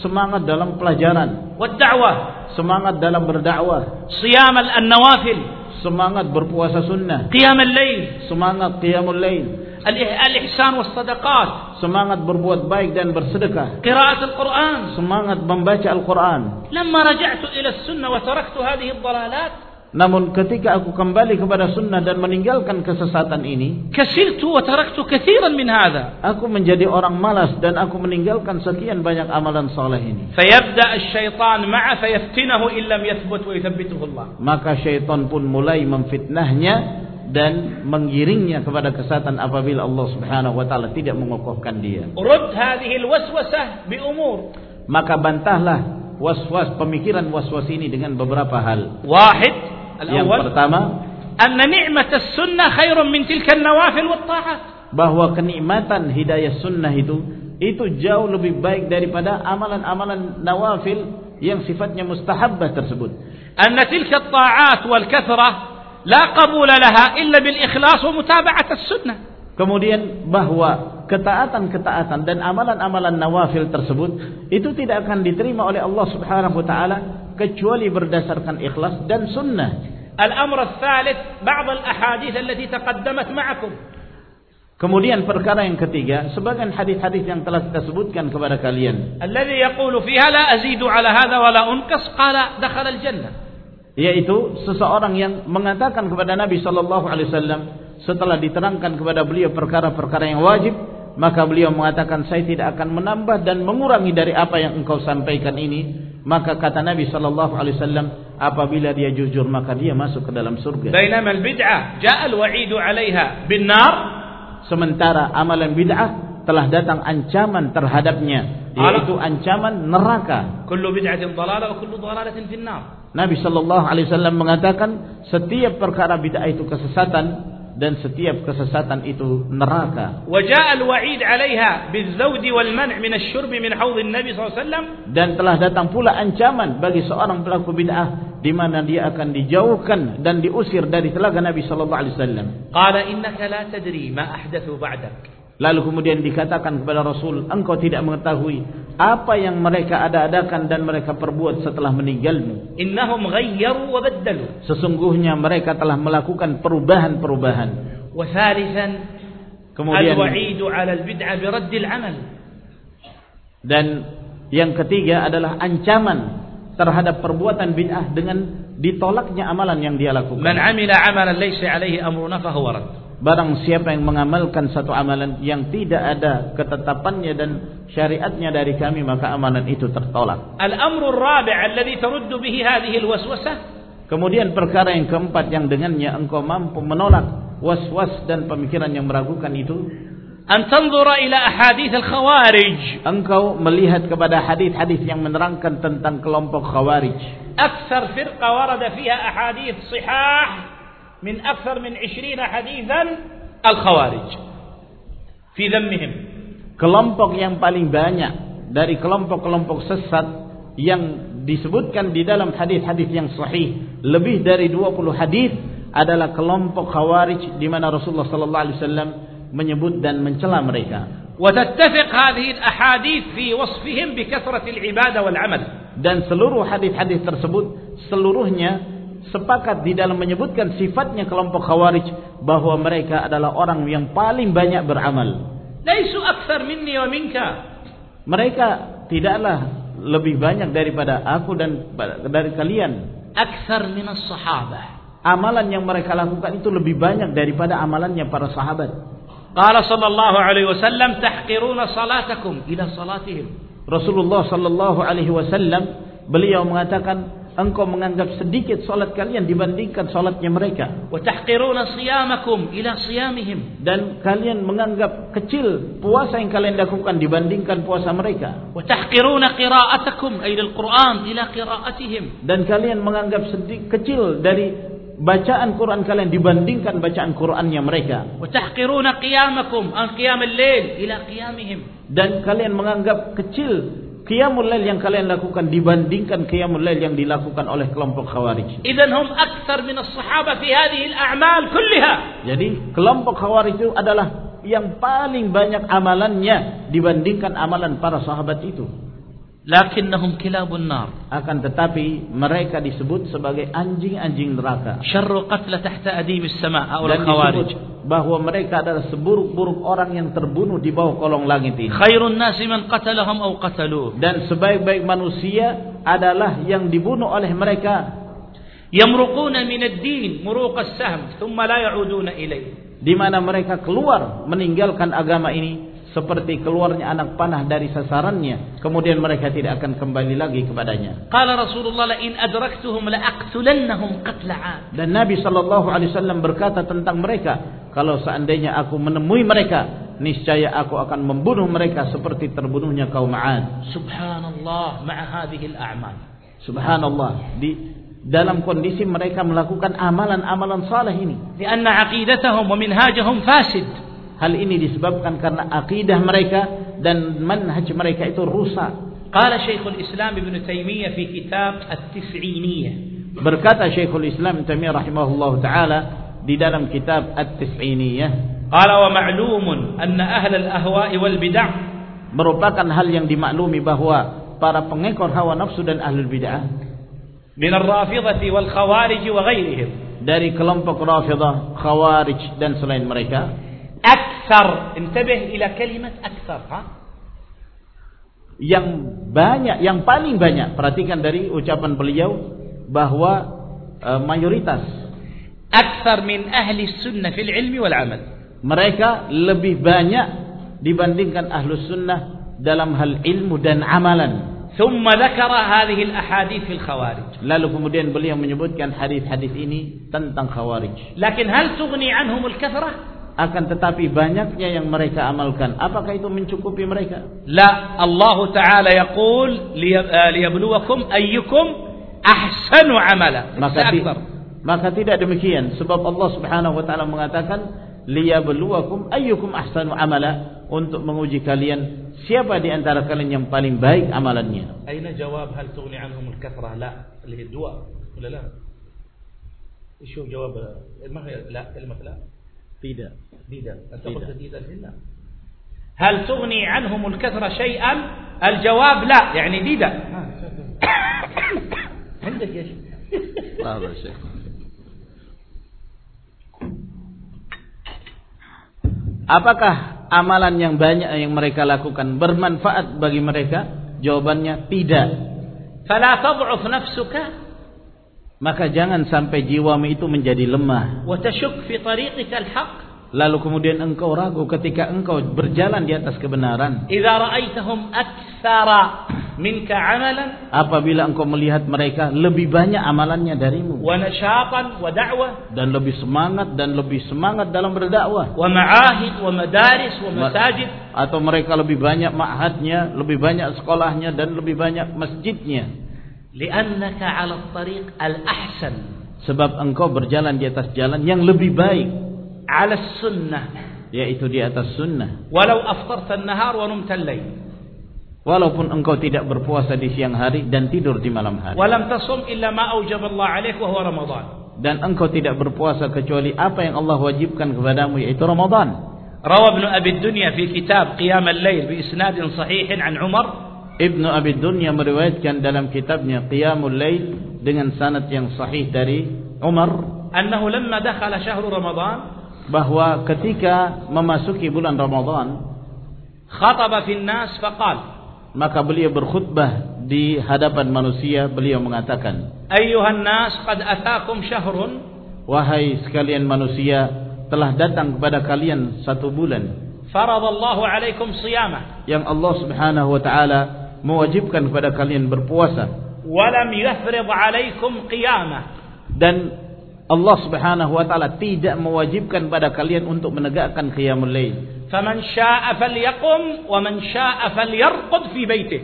Semangat dalam pelajaran. Wad da'wah. Semangat dalam berdakwah. Siyam al nawafil. Semangat berpuasa sunnah. Qiyam al lail semangat qiyamul lail al-ihsan was sadaqat. Semangat berbuat baik dan bersedekah. Qiraat al-Quran semangat membaca Al-Quran lamma raja'tu ila sunnah wa taraktu hadhihi ad-dalalat namun ketika aku kembali kepada sunnah dan meninggalkan kesesatan ini, kasirtu wa taraktu katsiran min hadha. Aku menjadi orang malas dan aku meninggalkan sekian banyak amalan saleh ini. Fayabda asy-syaitan ma'a fayaftinahu illam yathbut wa yuthabbituhu Allah. Maka syaitan pun mulai memfitnahnya dan mengiringnya kepada kesatan apabila Allah Subhanahu wa taala tidak mengokohkan dia. Urud hadhihi alwaswasah bi umur. Maka bantahlah waswas pemikiran waswas ini dengan beberapa hal. Wahid yang pertama, anna ni'mat sunnah khairun min tilka nawafil wa ta'at. Bahwa kenikmatan hidayah sunnah itu itu jauh lebih baik daripada amalan-amalan nawafil yang sifatnya mustahabbah tersebut. Anna tilka ta'at wal kathrah la qabula laha illa bil ikhlas wa mutaba'at sunnah. Kemudian bahwa ketaatan-ketaatan dan amalan-amalan nawafil tersebut itu tidak akan diterima oleh Allah Subhanahu wa taala kecuali berdasarkan ikhlas dan sunnah. Al-amr ats-tsalits ba'd al-ahadits allati taqaddamat ma'akum. Kemudian perkara yang ketiga, sebagian hadis-hadis yang telah kita sebutkan kepada kalian. Alladhi yaqulu fiha la azidu ala hadha wa la unqas qala dakhala al-jannah. Yaitu seseorang yang mengatakan kepada Nabi sallallahu alaihi wasallam setelah diterangkan kepada beliau perkara-perkara yang wajib, maka beliau mengatakan saya tidak akan menambah dan mengurangi dari apa yang engkau sampaikan ini maka kata Nabi sallallahu alaihi wasallam apabila dia jujur maka dia masuk ke dalam surga. Bainama al bid'ah ja'a al wa'idu 'alaiha bin sementara amalan bid'ah telah datang ancaman terhadapnya yaitu ancaman neraka. Kullu bid'atin dhalalah wa kullu fin nar Nabi sallallahu alaihi wasallam mengatakan setiap perkara bid'ah itu kesesatan dan setiap kesesatan itu neraka. Wajah al-wa'id alaiha bil-zaudi wal-man' min al-shurb min hawz al-Nabi. Dan telah datang pula ancaman bagi seorang pelaku bid'ah di mana dia akan dijauhkan dan diusir dari telaga Nabi saw. Qala innaka la tadri ma ahdathu ba'dak. Lalu kemudian dikatakan kepada Rasul, engkau tidak mengetahui apa yang mereka ada-adakan dan mereka perbuat setelah meninggalmu. Innahum ghayyaru wa baddalu. Sesungguhnya mereka telah melakukan perubahan-perubahan. Wa thalithan kemudian al-wa'idu 'ala al-bid'ah bi raddil 'amal. Dan yang ketiga adalah ancaman terhadap perbuatan bid'ah dengan ditolaknya amalan yang dia lakukan. Man 'amila 'amalan laysa 'alaihi amruna fa huwa radd. Barang siapa yang mengamalkan satu amalan yang tidak ada ketetapannya dan syariatnya dari kami maka amalan itu tertolak. Al-amru rabi' alladhi taruddu bihi hadhihi al-waswasah. Kemudian perkara yang keempat yang dengannya engkau mampu menolak waswas dan pemikiran yang meragukan itu an tanzura ila ahadith al-khawarij. Engkau melihat kepada hadis-hadis yang menerangkan tentang kelompok khawarij. Aksar firqa warada fiha ahadith sihah من أكثر من عشرين حديثا الخوارج في ذمهم kelompok yang paling banyak dari kelompok-kelompok sesat yang disebutkan di dalam hadis-hadis yang sahih lebih dari 20 hadis adalah kelompok khawarij di mana Rasulullah sallallahu alaihi wasallam menyebut dan mencela mereka وتتفق هذه الأحاديث في وصفهم بكثرة العبادة والعمل dan seluruh hadis-hadis tersebut seluruhnya sepakat di dalam menyebutkan sifatnya kelompok khawarij bahwa mereka adalah orang yang paling banyak beramal. Laisu akthar minni wa minka. Mereka tidaklah lebih banyak daripada aku dan dari kalian. Akthar minas sahabah. Amalan yang mereka lakukan itu lebih banyak daripada amalannya para sahabat. Qala sallallahu alaihi wasallam tahqiruna salatakum ila salatihim. Rasulullah sallallahu alaihi wasallam beliau mengatakan engkau menganggap sedikit salat kalian dibandingkan salatnya mereka. Wa tahqiruna siyamakum ila siyamihim. Dan kalian menganggap kecil puasa yang kalian lakukan dibandingkan puasa mereka. Wa tahqiruna qira'atakum ay ila qira'atihim. Dan kalian menganggap sedikit kecil dari bacaan Quran kalian dibandingkan bacaan Qurannya mereka. Dan kalian menganggap kecil qiyamul lail yang kalian lakukan dibandingkan qiyamul lail yang dilakukan oleh kelompok khawarij. Hum min as-sahaba fi hadhihi al-a'mal kulliha. Jadi kelompok khawarij itu adalah yang paling banyak amalannya dibandingkan amalan para sahabat itu lakinnahum kilabun nar. Akan tetapi mereka disebut sebagai anjing-anjing neraka. Syarru qatla tahta adim as-sama' aw dan al-khawarij disebut bahwa mereka adalah seburuk-buruk orang yang terbunuh di bawah kolong langit ini. Khairun nasi man qatalahum aw qataluh. Dan sebaik-baik manusia adalah yang dibunuh oleh mereka. Yamruquna min ad-din muruq as-sahm thumma la ya'uduna ilayh. Di mana mereka keluar meninggalkan agama ini seperti keluarnya anak panah dari sasarannya kemudian mereka tidak akan kembali lagi kepadanya. Qala rasulullah la in adraktuhum la aqtulannahum qatla dan nabi sallallahu alaihi wasallam berkata tentang mereka kalau seandainya aku menemui mereka niscaya aku akan membunuh mereka seperti terbunuhnya kaum 'ad subhanallah ma'a hadhihi al-a'mal subhanallah. Di dalam kondisi mereka melakukan amalan-amalan saleh ini. Lianna aqidatahum wa minhajahum fasid Hal ini disebabkan karena akidah mereka dan manhaj mereka itu rusak. Qala Syekhul Islam Ibn Taimiyah fi kitab At-Tis'iniyah. Berkata Syekhul Islam Taimiyah rahimahullah taala di dalam kitab At-Tis'iniyah. Qala wa ma'lumun anna ahl al-ahwa'i wal bid'ah merupakan hal yang dimaklumi bahwa para pengekor hawa nafsu dan ahlul bid'ah min ar-rafidhah wal khawarij wa ghairihim dari kelompok rafidah, khawarij dan selain mereka Aksar. Intabih ila kalimat aksar. Ha? Yang banyak, yang paling banyak. Perhatikan dari ucapan beliau bahwa e, mayoritas. Aksar min ahli sunnah fil ilmi wal amal. Mereka lebih banyak dibandingkan ahlus sunnah dalam hal ilmu dan amalan. ثم ذكر هذه الأحاديث في الخوارج. Lalu kemudian beliau menyebutkan hadis-hadis ini tentang khawarij. لكن هل تغني عنهم الكثرة؟ akan tetapi banyaknya yang mereka amalkan apakah itu mencukupi mereka la Allah taala yaqul liyabluwakum ayyukum ahsanu amala maka di, maka tidak demikian sebab Allah Subhanahu wa taala mengatakan liyabluwakum ayyukum ahsanu amala untuk menguji kalian siapa di antara kalian yang paling baik amalannya aina jawab hal tughni anhum al-kathrah la اللي هي الدواء ولا لا ايش هو جواب ما هي لا كلمه لا Tidak. Tidak. أنت قلت tidak هنا هل تغني عنهم الكثرة شيئا الجواب لا يعني tidak عندك يا شيخ هذا شيخ Apakah amalan yang banyak yang mereka lakukan bermanfaat bagi mereka? Jawabannya tidak. فلا تضعف نفسك maka jangan sampai jiwamu itu menjadi lemah. Lalu kemudian engkau ragu ketika engkau berjalan di atas kebenaran. apabila engkau melihat mereka lebih banyak amalannya darimu. dan lebih semangat dan lebih semangat dalam berdakwah. atau mereka lebih banyak ma'hadnya, lebih banyak sekolahnya dan lebih banyak masjidnya. Li'annaka 'ala tariq al-ahsan. Sebab engkau berjalan di atas jalan yang lebih baik. 'Ala sunnah, yaitu di atas sunnah. Walau aftarta an-nahar wa numta al-lail. Walaupun engkau tidak berpuasa di siang hari dan tidur di malam hari. Walam tasum illa ma Allah alaik wa huwa Ramadan. Dan engkau tidak berpuasa kecuali apa yang Allah wajibkan kepadamu yaitu Ramadan. Rawa Ibn Abi Dunya fi kitab Qiyam al-Lail bi isnad sahih an Umar Ibnu Abi Dunya meriwayatkan dalam kitabnya Qiyamul Lail dengan sanad yang sahih dari Umar. Annahu lamma dakhala syahrul Ramadan bahwa ketika memasuki bulan Ramadan khataba fi nas faqal maka beliau berkhutbah di hadapan manusia. Beliau mengatakan ayyuhan nas qad ataakum syahrun wahai sekalian manusia telah datang kepada kalian satu bulan faradallahu alaikum siyamah. yang Allah Subhanahu wa taala mewajibkan kepada kalian berpuasa. Walam yafrid alaikum qiyamah. Dan Allah Subhanahu wa taala tidak mewajibkan pada kalian untuk menegakkan qiyamul lail. Faman syaa'a falyaqum wa man syaa'a falyarqud fi baitih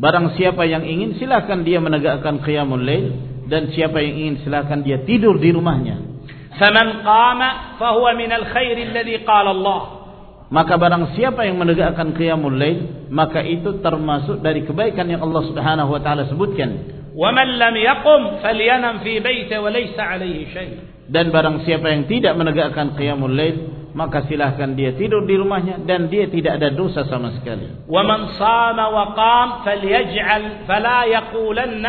barang siapa yang ingin silakan dia menegakkan qiyamul lail. Dan siapa yang ingin silakan dia tidur di rumahnya. Faman qama fahuwa min al-khair alladhi qala Allah maka barang siapa yang menegakkan qiyamul lail maka itu termasuk dari kebaikan yang Allah Subhanahu wa taala sebutkan ومن لم يقم فلينم في بيته وليس عليه شيء dan barang siapa yang tidak menegakkan qiyamul lail maka silahkan dia tidur di rumahnya dan dia tidak ada dosa sama sekali. ومن صام وقام فليجعل فلا يقولن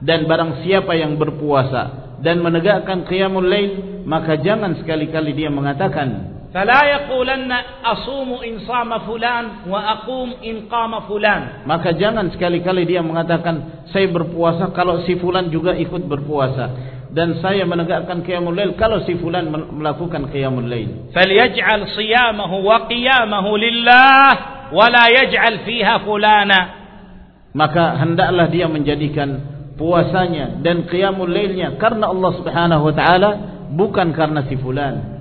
Dan barang siapa yang berpuasa dan menegakkan qiyamul lail, maka jangan sekali-kali dia mengatakan فلا يقولن أصوم إن صام فلان وأقوم إن قام فلان Maka jangan sekali-kali dia mengatakan saya berpuasa kalau si fulan juga ikut berpuasa dan saya menegakkan qiyamul lail kalau si fulan men- melakukan qiyamul lail. فليجعل صيامه وقيامه لله ولا يجعل فيها فلانا Maka hendaklah dia menjadikan puasanya dan qiyamul lailnya karena Allah Subhanahu wa taala bukan karena si fulan.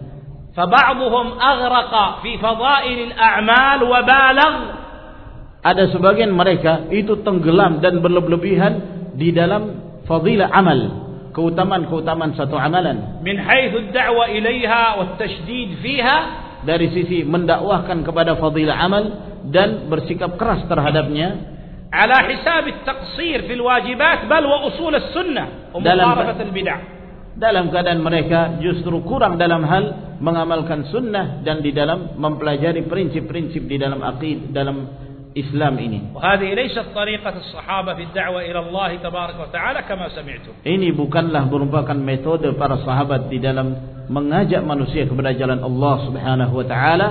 Ada sebagian mereka itu tenggelam dan berlebihan di dalam fadilah amal, keutamaan-keutamaan satu amalan. Min ad-da'wa ilaiha tashdid fiha. Dari sisi mendakwahkan kepada fadilah amal dan bersikap keras terhadapnya. Ala hisab at-taqsir fil wajibat bal wa usul as-sunnah wa al-bid'ah. dalam keadaan mereka justru kurang dalam hal mengamalkan sunnah dan di dalam mempelajari prinsip-prinsip di dalam aqid dalam Islam ini. وهذه ليست طريقة الصحابة في الدعوة إلى الله تبارك وتعالى كما سمعتم Ini bukanlah merupakan metode para sahabat di dalam mengajak manusia kepada jalan Allah Subhanahu wa taala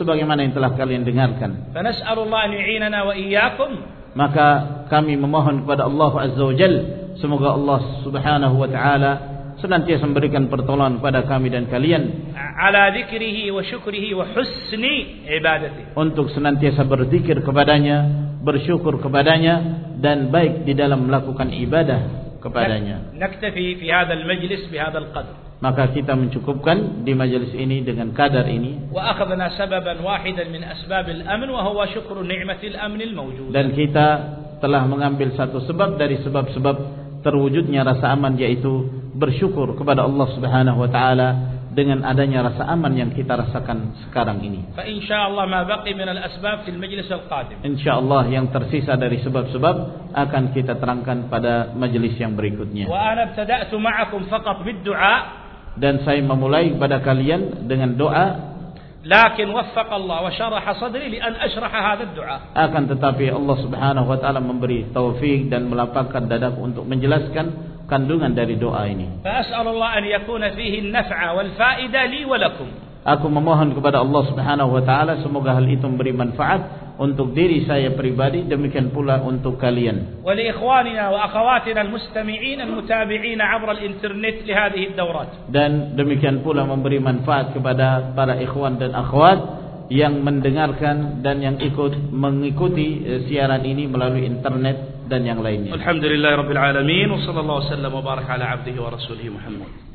sebagaimana yang telah kalian dengarkan. فنسأل الله أن يعيننا وإياكم Maka kami memohon kepada Allah Azza wa Jal semoga Allah Subhanahu wa taala senantiasa memberikan pertolongan pada kami dan kalian. Ala dzikrihi wa syukrihi wa husni ibadati. Untuk senantiasa berzikir kepadanya bersyukur kepadanya dan baik di dalam melakukan ibadah kepadanya. Naktafi fi hadzal majlis bi hadzal qadr maka kita mencukupkan di majelis ini dengan kadar ini. Dan kita telah mengambil satu sebab dari sebab-sebab terwujudnya rasa aman yaitu bersyukur kepada Allah Subhanahu wa taala dengan adanya rasa aman yang kita rasakan sekarang ini. Fa insyaallah ma baqi min al-asbab fil majlis al-qadim. Insyaallah yang tersisa dari sebab-sebab akan kita terangkan pada majelis yang berikutnya. Wa ana ibtada'tu ma'akum faqat bid-du'a dan saya memulai pada kalian dengan doa Lakin waffaq Allah wa syaraha sadri li an ashraha hadha ad-du'a. Akan tetapi Allah Subhanahu wa taala memberi taufik dan melapangkan dadaku untuk menjelaskan kandungan dari doa ini. Aku memohon kepada Allah Subhanahu wa taala semoga hal itu memberi manfaat untuk diri saya pribadi demikian pula untuk kalian. Dan demikian pula memberi manfaat kepada para ikhwan dan akhwat yang mendengarkan dan yang ikut mengikuti eh, siaran ini melalui internet dan yang lainnya. Alhamdulillahirabbil alamin wa sallallahu wasallam wa baraka ala abdihi wa Muhammad.